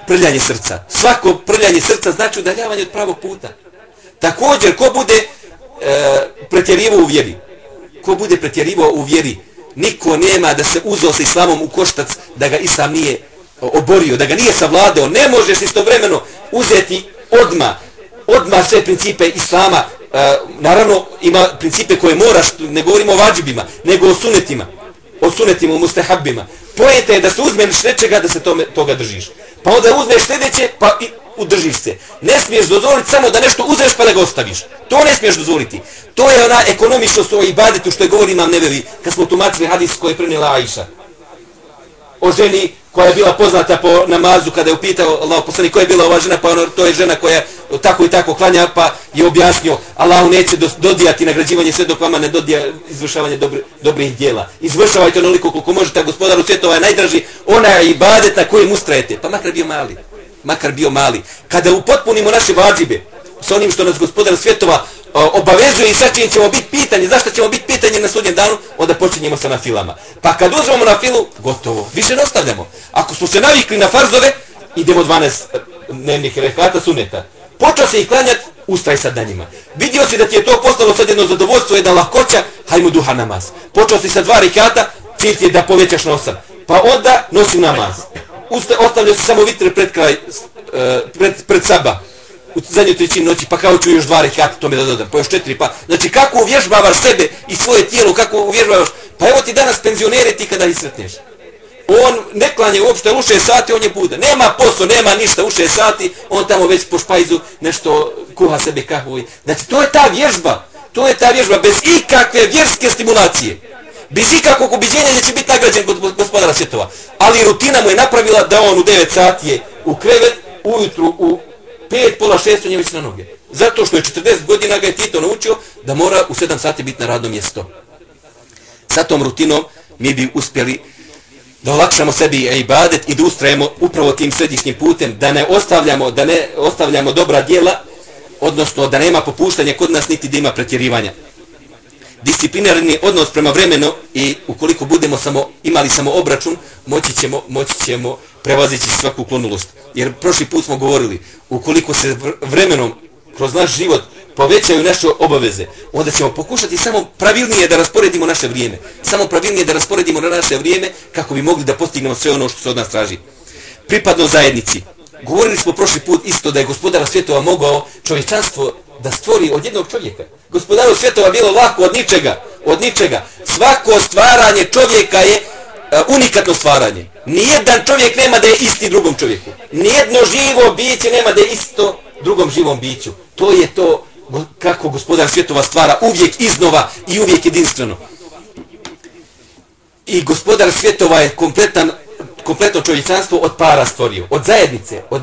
prljanje srca. Svako prljanje srca znači udaljavanje od pravog puta. Također, ko bude e, pretjerivao u vjeri, ko bude pretjerivao u vjeri, niko nema da se uzo sa islamom u koštac da ga islam nije oborio, da ga nije savladao. Ne možeš istovremeno uzeti odma, odma sve principe islama. E, naravno, ima principe koje moraš, ne govorimo o vađibima, nego o sunetima. O sunetima, o mustahabima. Pojete je da se uzmeš nečega da se tome, toga držiš. Pa onda uzmeš sljedeće, pa i udržiš se. Ne smiješ dozvoliti samo da nešto uzmeš pa da ga ostaviš. To ne smiješ dozvoliti. To je ona ekonomičnost o ibadetu što je govori imam nebevi kad smo tumačili hadis koji je prenila Aisha. O ženi koja je bila poznata po namazu kada je upitao Allah poslani koja je bila ova žena pa ono, to je žena koja tako i tako klanja pa je objasnio Allahu neće dodijati nagrađivanje sve dok vama ne dodija izvršavanje dobri, dobrih dijela. Izvršavajte onoliko koliko možete, gospodaru svjetova je najdraži, ona je ibadet na kojem ustrajete, pa makar bio mali makar bio mali. Kada upotpunimo naše vađibe sa onim što nas gospodar svjetova obavezuje i sa čim ćemo biti pitanje, zašto ćemo biti pitanje na sudnjem danu, onda počinjemo sa nafilama. Pa kad uzmemo na filu, gotovo. Više ne ostavljamo. Ako smo se navikli na farzove, idemo 12 e, dnevnih rekata suneta. Počeo se ih klanjati, ustaj sad na njima. Vidio si da ti je to postalo sad jedno zadovoljstvo, jedna lahkoća, hajmo duha namaz. Počeo si sa dva rekata, cilj ti je da povećaš na. Pa onda nosim namaz ostavlja se samo vitre pred kraj, uh, pred, pred saba, u zadnjoj trećini noći, pa kao ću još dva rekata, tome da dodam, pa još četiri, pa, znači kako uvježbavaš sebe i svoje tijelo, kako uvježbavaš, pa evo ti danas penzionere ti kada ih sretneš. On ne klanje uopšte u 6 sati, on je buda. Nema posao, nema ništa u 6 sati, on tamo već po špajzu nešto kuha sebe kahvu. Znači, to je ta vježba. To je ta vježba bez ikakve vjerske stimulacije bez ikakvog ubiđenja da će biti nagrađen gospodara svjetova. Ali rutina mu je napravila da on u 9 sati je u krevet, ujutru u 5, pola 6 on već na noge. Zato što je 40 godina ga je Tito naučio da mora u 7 sati biti na radnom mjesto. Sa tom rutinom mi bi uspjeli da olakšamo sebi ibadet i da ustrajemo upravo tim središnjim putem, da ne ostavljamo, da ne ostavljamo dobra djela, odnosno da nema popuštanja kod nas niti da ima pretjerivanja disciplinarni odnos prema vremenu i ukoliko budemo samo imali samo obračun, moći ćemo, moći ćemo prevazići svaku klonulost. Jer prošli put smo govorili, ukoliko se vremenom kroz naš život povećaju naše obaveze, onda ćemo pokušati samo pravilnije da rasporedimo naše vrijeme. Samo pravilnije da rasporedimo na naše vrijeme kako bi mogli da postignemo sve ono što se od nas traži. Pripadno zajednici. Govorili smo prošli put isto da je gospodara svjetova mogao čovječanstvo da stvori od jednog čovjeka. Gospodaru svjetova bilo lako od ničega, od ničega. Svako stvaranje čovjeka je E, unikatno stvaranje. Nijedan čovjek nema da je isti drugom čovjeku. Nijedno živo biće nema da je isto drugom živom biću. To je to kako gospodar svjetova stvara uvijek iznova i uvijek jedinstveno. I gospodar svjetova je kompletan, kompletno čovječanstvo od para stvorio. Od zajednice, od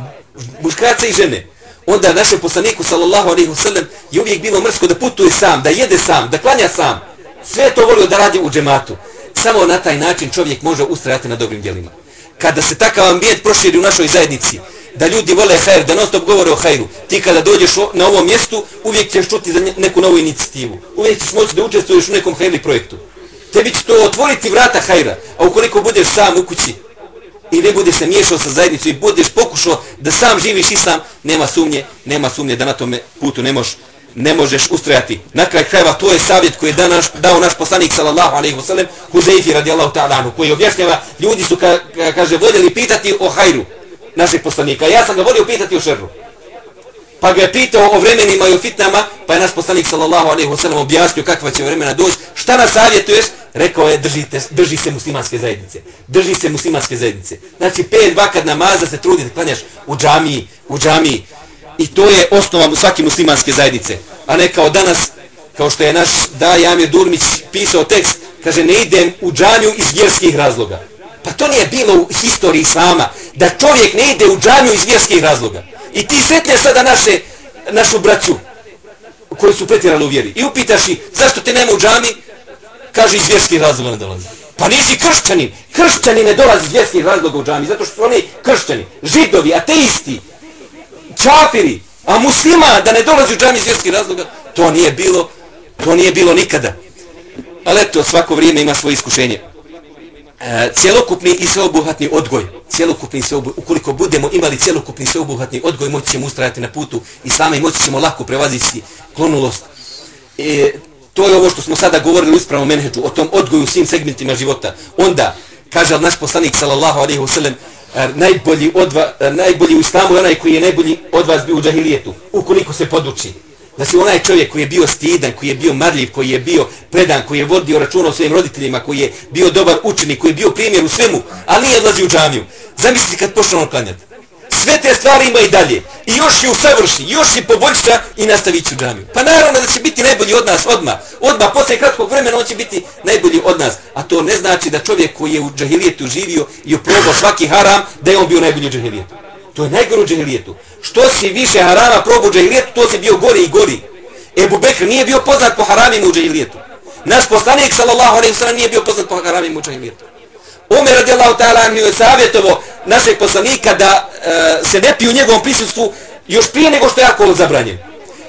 muškarca i žene onda našem poslaniku sallallahu alaihi wasallam, je uvijek bilo mrsko da putuje sam, da jede sam, da klanja sam. Sve to volio da radi u džematu. Samo na taj način čovjek može ustrajati na dobrim djelima. Kada se takav ambijent proširi u našoj zajednici, da ljudi vole hajr, da non stop govore o hajru. Ti kada dođeš na ovo mjestu, uvijek ćeš čuti za neku novu inicijativu. Uvijek ćeš moći da učestvuješ u nekom hajrli projektu. Tebi će to otvoriti vrata hajra. A ukoliko budeš sam u kući i ne budeš se miješao sa zajednicom i budeš pokušao da sam živiš islam, nema sumnje, nema sumnje da na tome putu ne možeš ne možeš ustrajati. Na kraj krajeva to je savjet koji je danas, dao naš poslanik sallallahu alejhi ve sellem Huzejfi radijallahu ta'ala anhu koji objašnjava ljudi su ka, ka, kaže voljeli pitati o hajru našeg poslanika. Ja sam ga volio pitati o šerru. Pa ga je pitao o vremenima i o fitnama, pa je naš poslanik sallallahu alejhi ve sellem objasnio kakva će vremena doći. Šta nas savjetuješ? Rekao je držite, drži se muslimanske zajednice. Drži se muslimanske zajednice. Znači pet vakat namaza se trudi da klanjaš u džamiji, u džamiji. I to je osnova svake muslimanske zajednice. A ne kao danas, kao što je naš Daj Amir Durmić pisao tekst, kaže ne idem u džamiju iz vjerskih razloga. Pa to nije bilo u historiji sama, da čovjek ne ide u džamiju iz vjerskih razloga. I ti sretne sada naše, našu braću koji su pretjerali u vjeri. I upitaš ih, zašto te nema u džami? Kaže, iz vjerskih razloga ne dolazi. Pa nisi kršćanin. Kršćani ne dolazi iz vjerskih razloga u džami, zato što su oni kršćani, židovi, ateisti, čafiri, a muslima da ne dolazi u džami iz vjerskih razloga, to nije bilo, to nije bilo nikada. Ali eto, svako vrijeme ima svoje iskušenje. E, cjelokupni i sveobuhatni odgoj, cjelokupni i sveobuhatni, ukoliko budemo imali cjelokupni i sveobuhatni odgoj, moći ćemo ustrajati na putu i sami moći ćemo lako prevaziti klonulost. E, to je ovo što smo sada govorili u ispravnom menheđu, o tom odgoju u svim segmentima života. Onda, kaže naš poslanik, sallallahu alaihi wa najbolji, odva, najbolji u islamu je onaj koji je najbolji od vas bio u džahilijetu, ukoliko se poduči. Znači onaj čovjek koji je bio stidan, koji je bio marljiv, koji je bio predan, koji je vodio računa o svojim roditeljima, koji je bio dobar učenik, koji je bio primjer u svemu, ali nije odlazi u džamiju. Zamislite kad počne on klanjati. Sve te stvari ima i dalje. I još je usavrši, još je poboljša i nastavit ću džamiju. Pa naravno da će biti najbolji od nas odma. Odma, poslije kratkog vremena on će biti najbolji od nas. A to ne znači da čovjek koji je u džahilijetu živio i uprobao svaki haram, da je on bio najbolji u džahilijetu. To je najgore u džahilijetu. Što si više harama probao u džahilijetu, to si bio gori i gori. Ebu Bekr nije bio poznat po haramima u džahilijetu. Naš poslanik, sallallahu alaihi sallam, nije bio poznat po haramima u džahilijetu. Omer radijallahu ta'ala mi je savjetovo našeg poslanika da E, se ne pije u njegovom prisutstvu još prije nego što je alkohol zabranjen.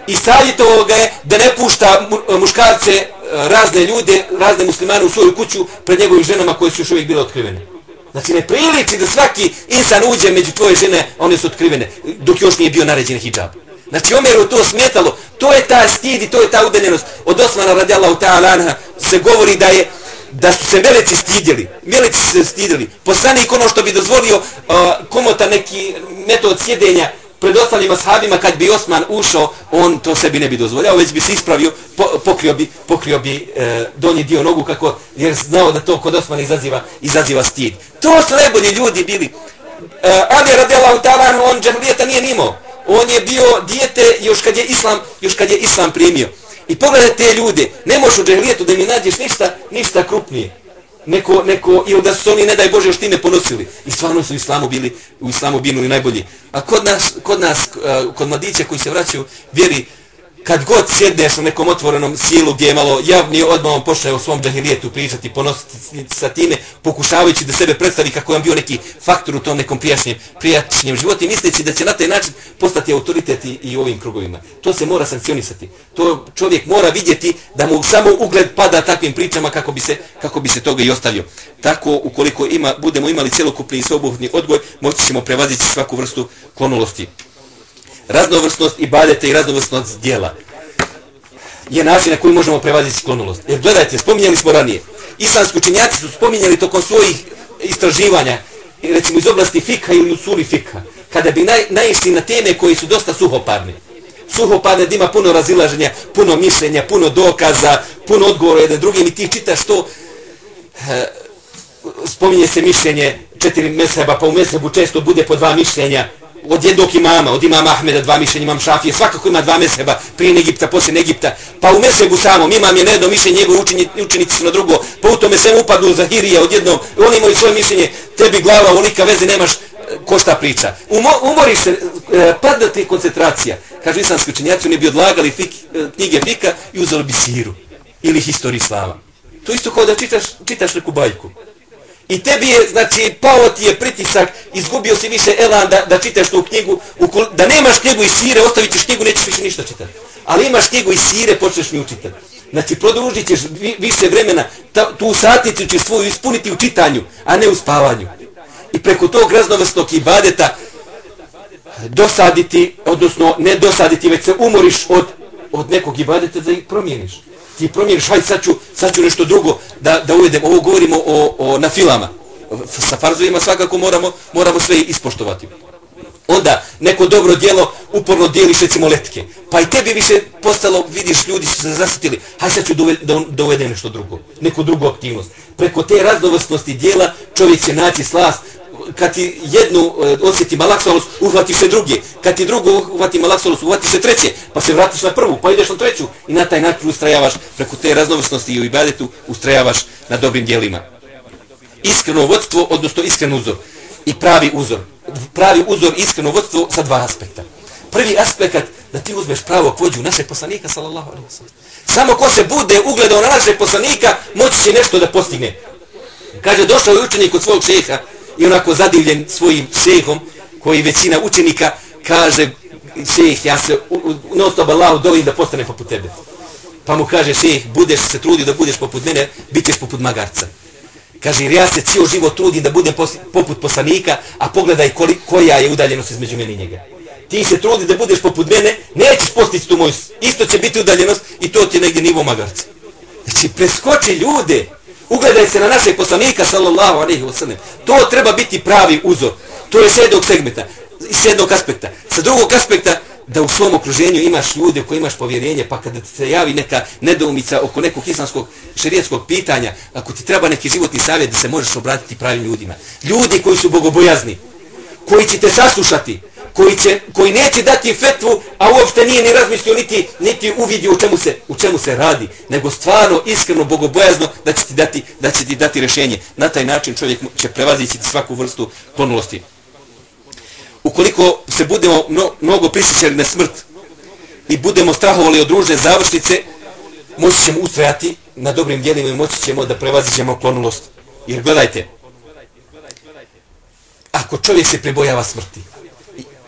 I savjetovo ga je da ne pušta e, muškarce, e, razne ljude, razne muslimane u svoju kuću pred njegovim ženama koje su još uvijek bile otkrivene. Znači ne priliči da svaki insan uđe među tvoje žene, one su otkrivene, dok još nije bio naređen hijab. Znači Omeru to smetalo, to je ta stid i to je ta udaljenost. Od Osmana radijallahu ta'ala anha se govori da je da su se meleci stidjeli. Meleci se stidjeli. Poslanik ono što bi dozvolio uh, komota neki metod sjedenja pred ostalim ashabima kad bi Osman ušao, on to sebi ne bi dozvoljao, već bi se ispravio, po, pokrio bi, pokrio bi e, donji dio nogu kako jer znao da to kod Osmana izaziva, izaziva stid. To su najbolji ljudi bili. E, Ali radijalahu ta'ala, on džahlijeta nije nimao. On je bio dijete još kad je islam, još kad je islam primio. I pogledaj te ljude, ne možeš u džahilijetu da mi nađeš ništa, ništa krupnije. Neko, neko, ili da su oni, ne daj Bože, još time ponosili. I stvarno su u islamu bili, u islamu bili najbolji. A kod nas, kod nas, eh, kod mladića koji se vraćaju, vjeri, kad god sjedneš u nekom otvorenom silu gdje je malo javni, odmah on počne o svom džahilijetu pričati, ponositi sa time, pokušavajući da sebe predstavi kako je on bio neki faktor u tom nekom prijašnjem, prijašnjem životu i misleći da će na taj način postati autoritet i u ovim krugovima. To se mora sankcionisati. To čovjek mora vidjeti da mu samo ugled pada takvim pričama kako bi se, kako bi se toga i ostavio. Tako, ukoliko ima, budemo imali cjelokupni i sveobuhni odgoj, moći ćemo prevaziti svaku vrstu klonulosti raznovrsnost i badete i raznovrsnost dijela je način na koji možemo prevaziti sklonulost. Jer gledajte, spominjali smo ranije, islamski učenjaci su spominjali tokom svojih istraživanja, recimo iz oblasti fika ili usuli fika, kada bi naj, naišli na teme koji su dosta suhoparne. Suhoparne da ima puno razilaženja, puno mišljenja, puno dokaza, puno odgovora jedan drugim i ti čitaš to, e, spominje se mišljenje četiri meseba, pa u mesebu često bude po dva mišljenja, od jednog imama, od imama Ahmeda dva mišljenja, imam Šafije, svakako ima dva meseba, prije Egipta, poslije Egipta, pa u mesebu samom, imam je na jedno mišljenje, njegov učenje, učenici su na drugo, pa u tome sve upadu za Hirije od jednog, oni imaju svoje mišljenje, tebi glava, onika veze nemaš, e, ko šta priča. Umo, umoriš se, e, pada ti koncentracija. Kažu islamski učenjaci, oni bi odlagali fik, e, knjige fika i uzeli bi siru, ili historiju slava. To isto kao da čitaš, čitaš neku bajku. I tebi je, znači, pao ti je pritisak, izgubio si više elan da, da čitaš tu knjigu, ukol, da nemaš knjigu iz sire, ostavit ćeš knjigu, nećeš više ništa čitati. Ali imaš knjigu iz sire, počneš nju čitati. Znači, produžit ćeš vi, više vremena, ta, tu satnicu ćeš svoju ispuniti u čitanju, a ne u spavanju. I preko tog raznovrsnog ibadeta dosaditi, odnosno ne dosaditi, već se umoriš od, od nekog ibadeta da ih promijeniš. Ti promijeniš, hajde sad ću, sad ću nešto drugo da, da uvedem. Ovo govorimo o, o, na filama. Sa farzovima svakako moramo, moramo sve ispoštovati. Onda neko dobro dijelo uporno dijeliš recimo letke. Pa i tebi više postalo, vidiš, ljudi su se zasitili, Hajde sad ću da uvedem nešto drugo. Neku drugu aktivnost. Preko te raznovrsnosti dijela čovjek će naći slast kad ti jednu e, osjeti malaksolus, uhvatiš se drugi. Kad ti drugu uhvati malaksolus, uhvatiš se treće, pa se vratiš na prvu, pa ideš na treću. I na taj način ustrajavaš, preko te raznovrsnosti i u ibadetu, ustrajavaš na dobrim dijelima. Iskreno vodstvo, odnosno iskren uzor. I pravi uzor. Pravi uzor, iskreno vodstvo sa dva aspekta. Prvi aspekt da ti uzmeš pravo vođu našeg poslanika, sallallahu alaihi wa sallam. Samo ko se bude ugledao na našeg poslanika, moći će nešto da postigne. Kaže, došao je učenik od svog šeha, i onako zadivljen svojim šehom koji većina učenika kaže šeh ja se non stop Allahu dovolim da postane poput tebe. Pa mu kaže šeh budeš se trudi da budeš poput mene bit ćeš poput magarca. Kaže jer ja se cijel život trudim da budem poput poslanika a pogledaj koli, koja je udaljenost između mene i njega. Ti se trudi da budeš poput mene nećeš postići tu moju isto će biti udaljenost i to ti je negdje nivo magarca. Znači preskoči ljude. Ugledaj se na našeg poslanika, sallallahu alaihi wa sallam. To treba biti pravi uzor. To je s jednog segmenta, s jednog aspekta. Sa drugog aspekta, da u svom okruženju imaš ljude koji imaš povjerenje, pa kada se javi neka nedoumica oko nekog islamskog šerijetskog pitanja, ako ti treba neki životni savjet da se možeš obratiti pravim ljudima. Ljudi koji su bogobojazni, koji će te saslušati, koji, će, koji neće dati fetvu, a uopšte nije ni razmislio, niti, niti uvidio u čemu, se, u čemu se radi, nego stvarno, iskreno, bogobojazno da će ti dati, da će ti dati rešenje. Na taj način čovjek će prevazići svaku vrstu ponulosti. Ukoliko se budemo mno, mnogo prisjećali na smrt i budemo strahovali od ružne završnice, moći ćemo ustrajati na dobrim dijelima i moći ćemo da prevazićemo klonulost. Jer gledajte, ako čovjek se prebojava smrti,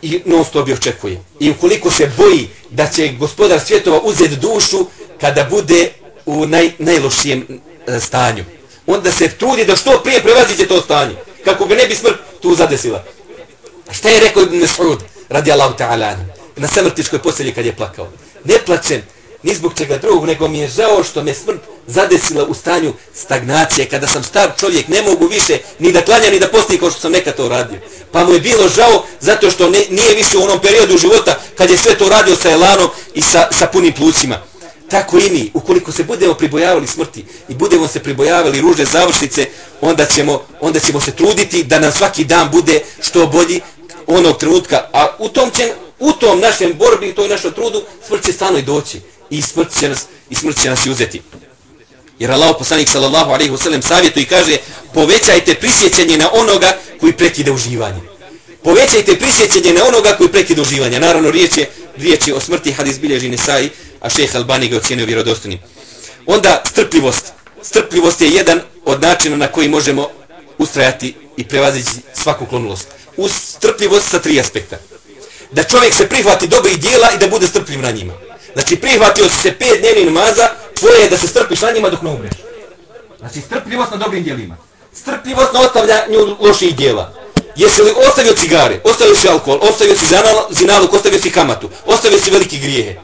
i non stop očekuje. I ukoliko se boji da će gospodar svjetova uzeti dušu kada bude u naj, najlošijem e, stanju, onda se trudi da što prije prevazite to stanje, kako ga ne bi smrt tu zadesila. A šta je rekao Ibn Mesud, radi Allahu ta'ala, na samrtičkoj poselji kad je plakao? Ne plaćem, ni zbog čega drugog, nego mi je žao što me smrt zadesila u stanju stagnacije, kada sam star čovjek, ne mogu više ni da klanja, ni da posti kao što sam nekad to radio. Pa mu je bilo žao zato što ne, nije više u onom periodu života kad je sve to radio sa elanom i sa, sa punim plućima. Tako i mi, ukoliko se budemo pribojavali smrti i budemo se pribojavali ružne završnice, onda ćemo, onda ćemo se truditi da nam svaki dan bude što bolji onog trenutka. A u tom, će, u tom našem borbi, i toj našoj trudu, smrt će stano i doći i smrt će nas, i smrt će nas i uzeti. Jer Allah poslanik sallallahu alaihi wasallam savjetu i kaže povećajte prisjećanje na onoga koji prekide uživanje. Povećajte prisjećanje na onoga koji prekide uživanje. Naravno, riječ je, riječ je o smrti hadis bilježi Nesai, a šeha Albani ga ocjenio vjerodostanim. Onda strpljivost. Strpljivost je jedan od načina na koji možemo ustrajati i prevaziti svaku klonulost. Uz strpljivost sa tri aspekta. Da čovjek se prihvati dobrih dijela i da bude strpljiv na njima. Znači prihvatio si se pet dnevnih namaza, tvoje je da se strpiš na njima dok ne umreš. Znači strpljivost na dobrim dijelima. Strpljivost na ostavljanju loših dijela. Jesi li ostavio cigare, ostavio si alkohol, ostavio si zinaluk, ostavio si kamatu, ostavio si velike grijehe.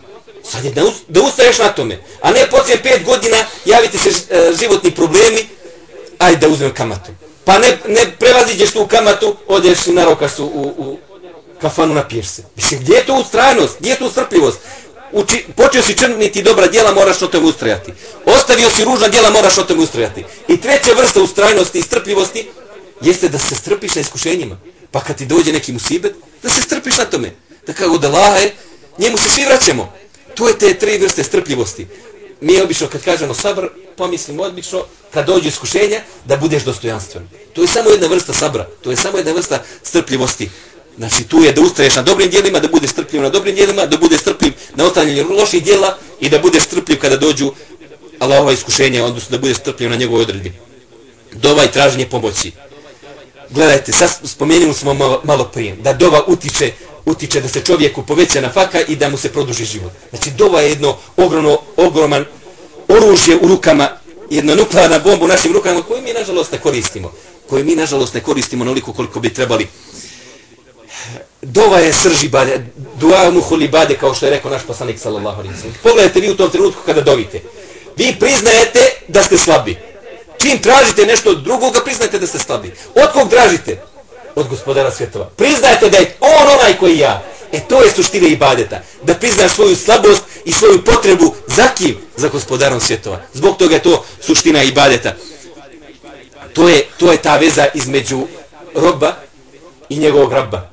Sad je da ustaješ na tome. A ne poslije pet godina javite se e, životni problemi, ajde da uzmem kamatu. Pa ne, ne prevaziđeš tu kamatu, odeš na rokasu u, u kafanu na pirse. Mislim, gdje je to ustrajnost? Gdje je to strpljivost? Uči, počeo si činiti dobra djela, moraš o tome ustrajati. Ostavio si ružna djela, moraš o tome ustrajati. I treća vrsta ustrajnosti i strpljivosti jeste da se strpiš na iskušenjima. Pa kad ti dođe neki musibet, da se strpiš na tome. Da kao da lahe, njemu se svi vraćamo. To je te tri vrste strpljivosti. Mi obično kad kažemo sabr, pomislimo obično kad dođe iskušenja da budeš dostojanstven. To je samo jedna vrsta sabra. To je samo jedna vrsta strpljivosti. Znači tu je da ustaješ na dobrim dijelima, da budeš strpljiv na dobrim dijelima, da budeš strpljiv na ostavljanju loših dijela i da budeš strpljiv kada dođu Allahova iskušenja, odnosno da budeš strpljiv na njegovoj odredbi. Dova i traženje pomoći. Gledajte, sad spomenuli smo malo, malo prije, da dova utiče, utiče da se čovjeku poveća na faka i da mu se produži život. Znači, dova je jedno ogromno, ogroman oružje u rukama, jedna nuklearna bomba u našim rukama koju mi, nažalost, ne koristimo. Koju mi, nažalost, ne koristimo onoliko koliko bi trebali. Dova je srži bade, dua hulibade, kao što je rekao naš poslanik, sallallahu alaihi sallam. Pogledajte vi u tom trenutku kada dovite. Vi priznajete da ste slabi. Čim tražite nešto od drugoga, priznajete da ste slabi. Od kog tražite? Od gospodara svjetova. Priznajete da je on onaj koji ja. E to je suština ibadeta. Da priznaš svoju slabost i svoju potrebu za kim? Za gospodarom svjetova. Zbog toga je to suština ibadeta. To je, to je ta veza između roba i njegovog rabba.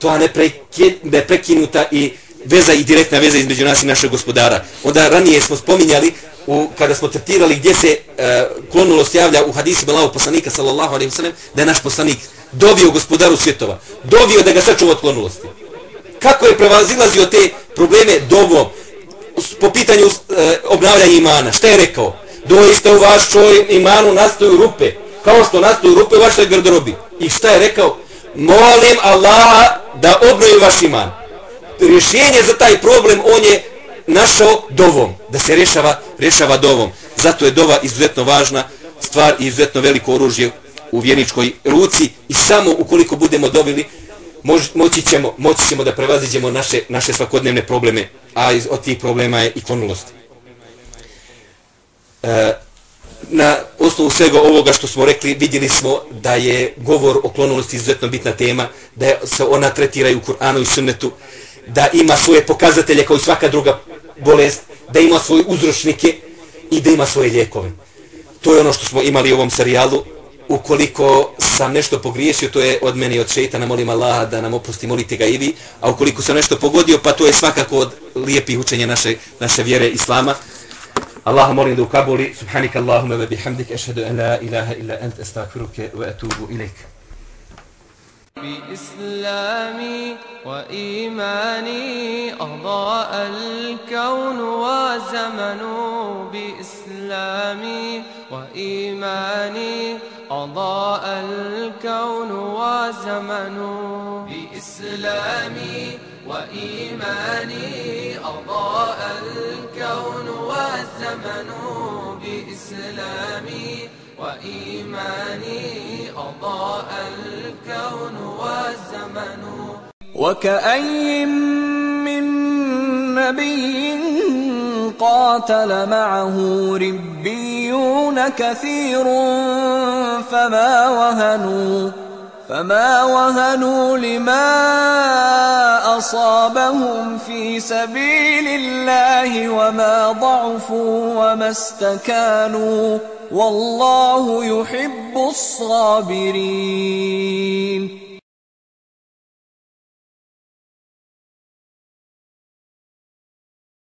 To je neprekinuta i veza i direktna veza između nas i našeg gospodara. Onda ranije smo spominjali u, kada smo tretirali gdje se e, klonulost javlja u hadisi Belao poslanika sallallahu alaihi wasallam da je naš poslanik dovio gospodaru svjetova. Dovio da ga sačuva od klonulosti. Kako je prevazilazio te probleme dovom po pitanju e, obnavljanja imana? Šta je rekao? Doista u vašoj imanu nastaju rupe. Kao što nastaju rupe u vašoj garderobi. I šta je rekao? Molim Allaha da obnovi vaš iman. Rješenje za taj problem on je našao dovom, da se rješava, rješava dovom. Zato je dova izuzetno važna stvar i izuzetno veliko oružje u vjeničkoj ruci i samo ukoliko budemo dovili mož, moći, ćemo, moći ćemo da prevaziđemo naše, naše svakodnevne probleme, a iz, od tih problema je i klonulost. E, na osnovu svega ovoga što smo rekli, vidjeli smo da je govor o klonulosti izuzetno bitna tema, da se ona tretira i u Kur'anu i Sunnetu, da ima svoje pokazatelje kao i svaka druga bolest, da ima svoje uzročnike i da ima svoje lijekove. To je ono što smo imali u ovom serijalu. Ukoliko sam nešto pogriješio, to je od mene i od šeitana, molim Allaha da nam oprosti, molite ga i vi. A ukoliko sam nešto pogodio, pa to je svakako od lijepih učenja naše, naše vjere Islama. اللهم ارني ذكابولي سبحانك اللهم وبحمدك أشهد أن لا إله إلا أنت أستغفرك وأتوب إليك. بإسلامي وإيماني أضاء الكون وزمن. بإسلامي وإيماني أضاء الكون وزمن. بإسلامي وإيماني أضاء الكون والزمن بإسلامي. وإيماني أضاء الكون والزمن. وكأي من نبي قاتل معه ربيون كثير فما وهنوا فما وهنوا لما أصابهم في سبيل الله وما ضعفوا وما استكانوا والله يحب الصابرين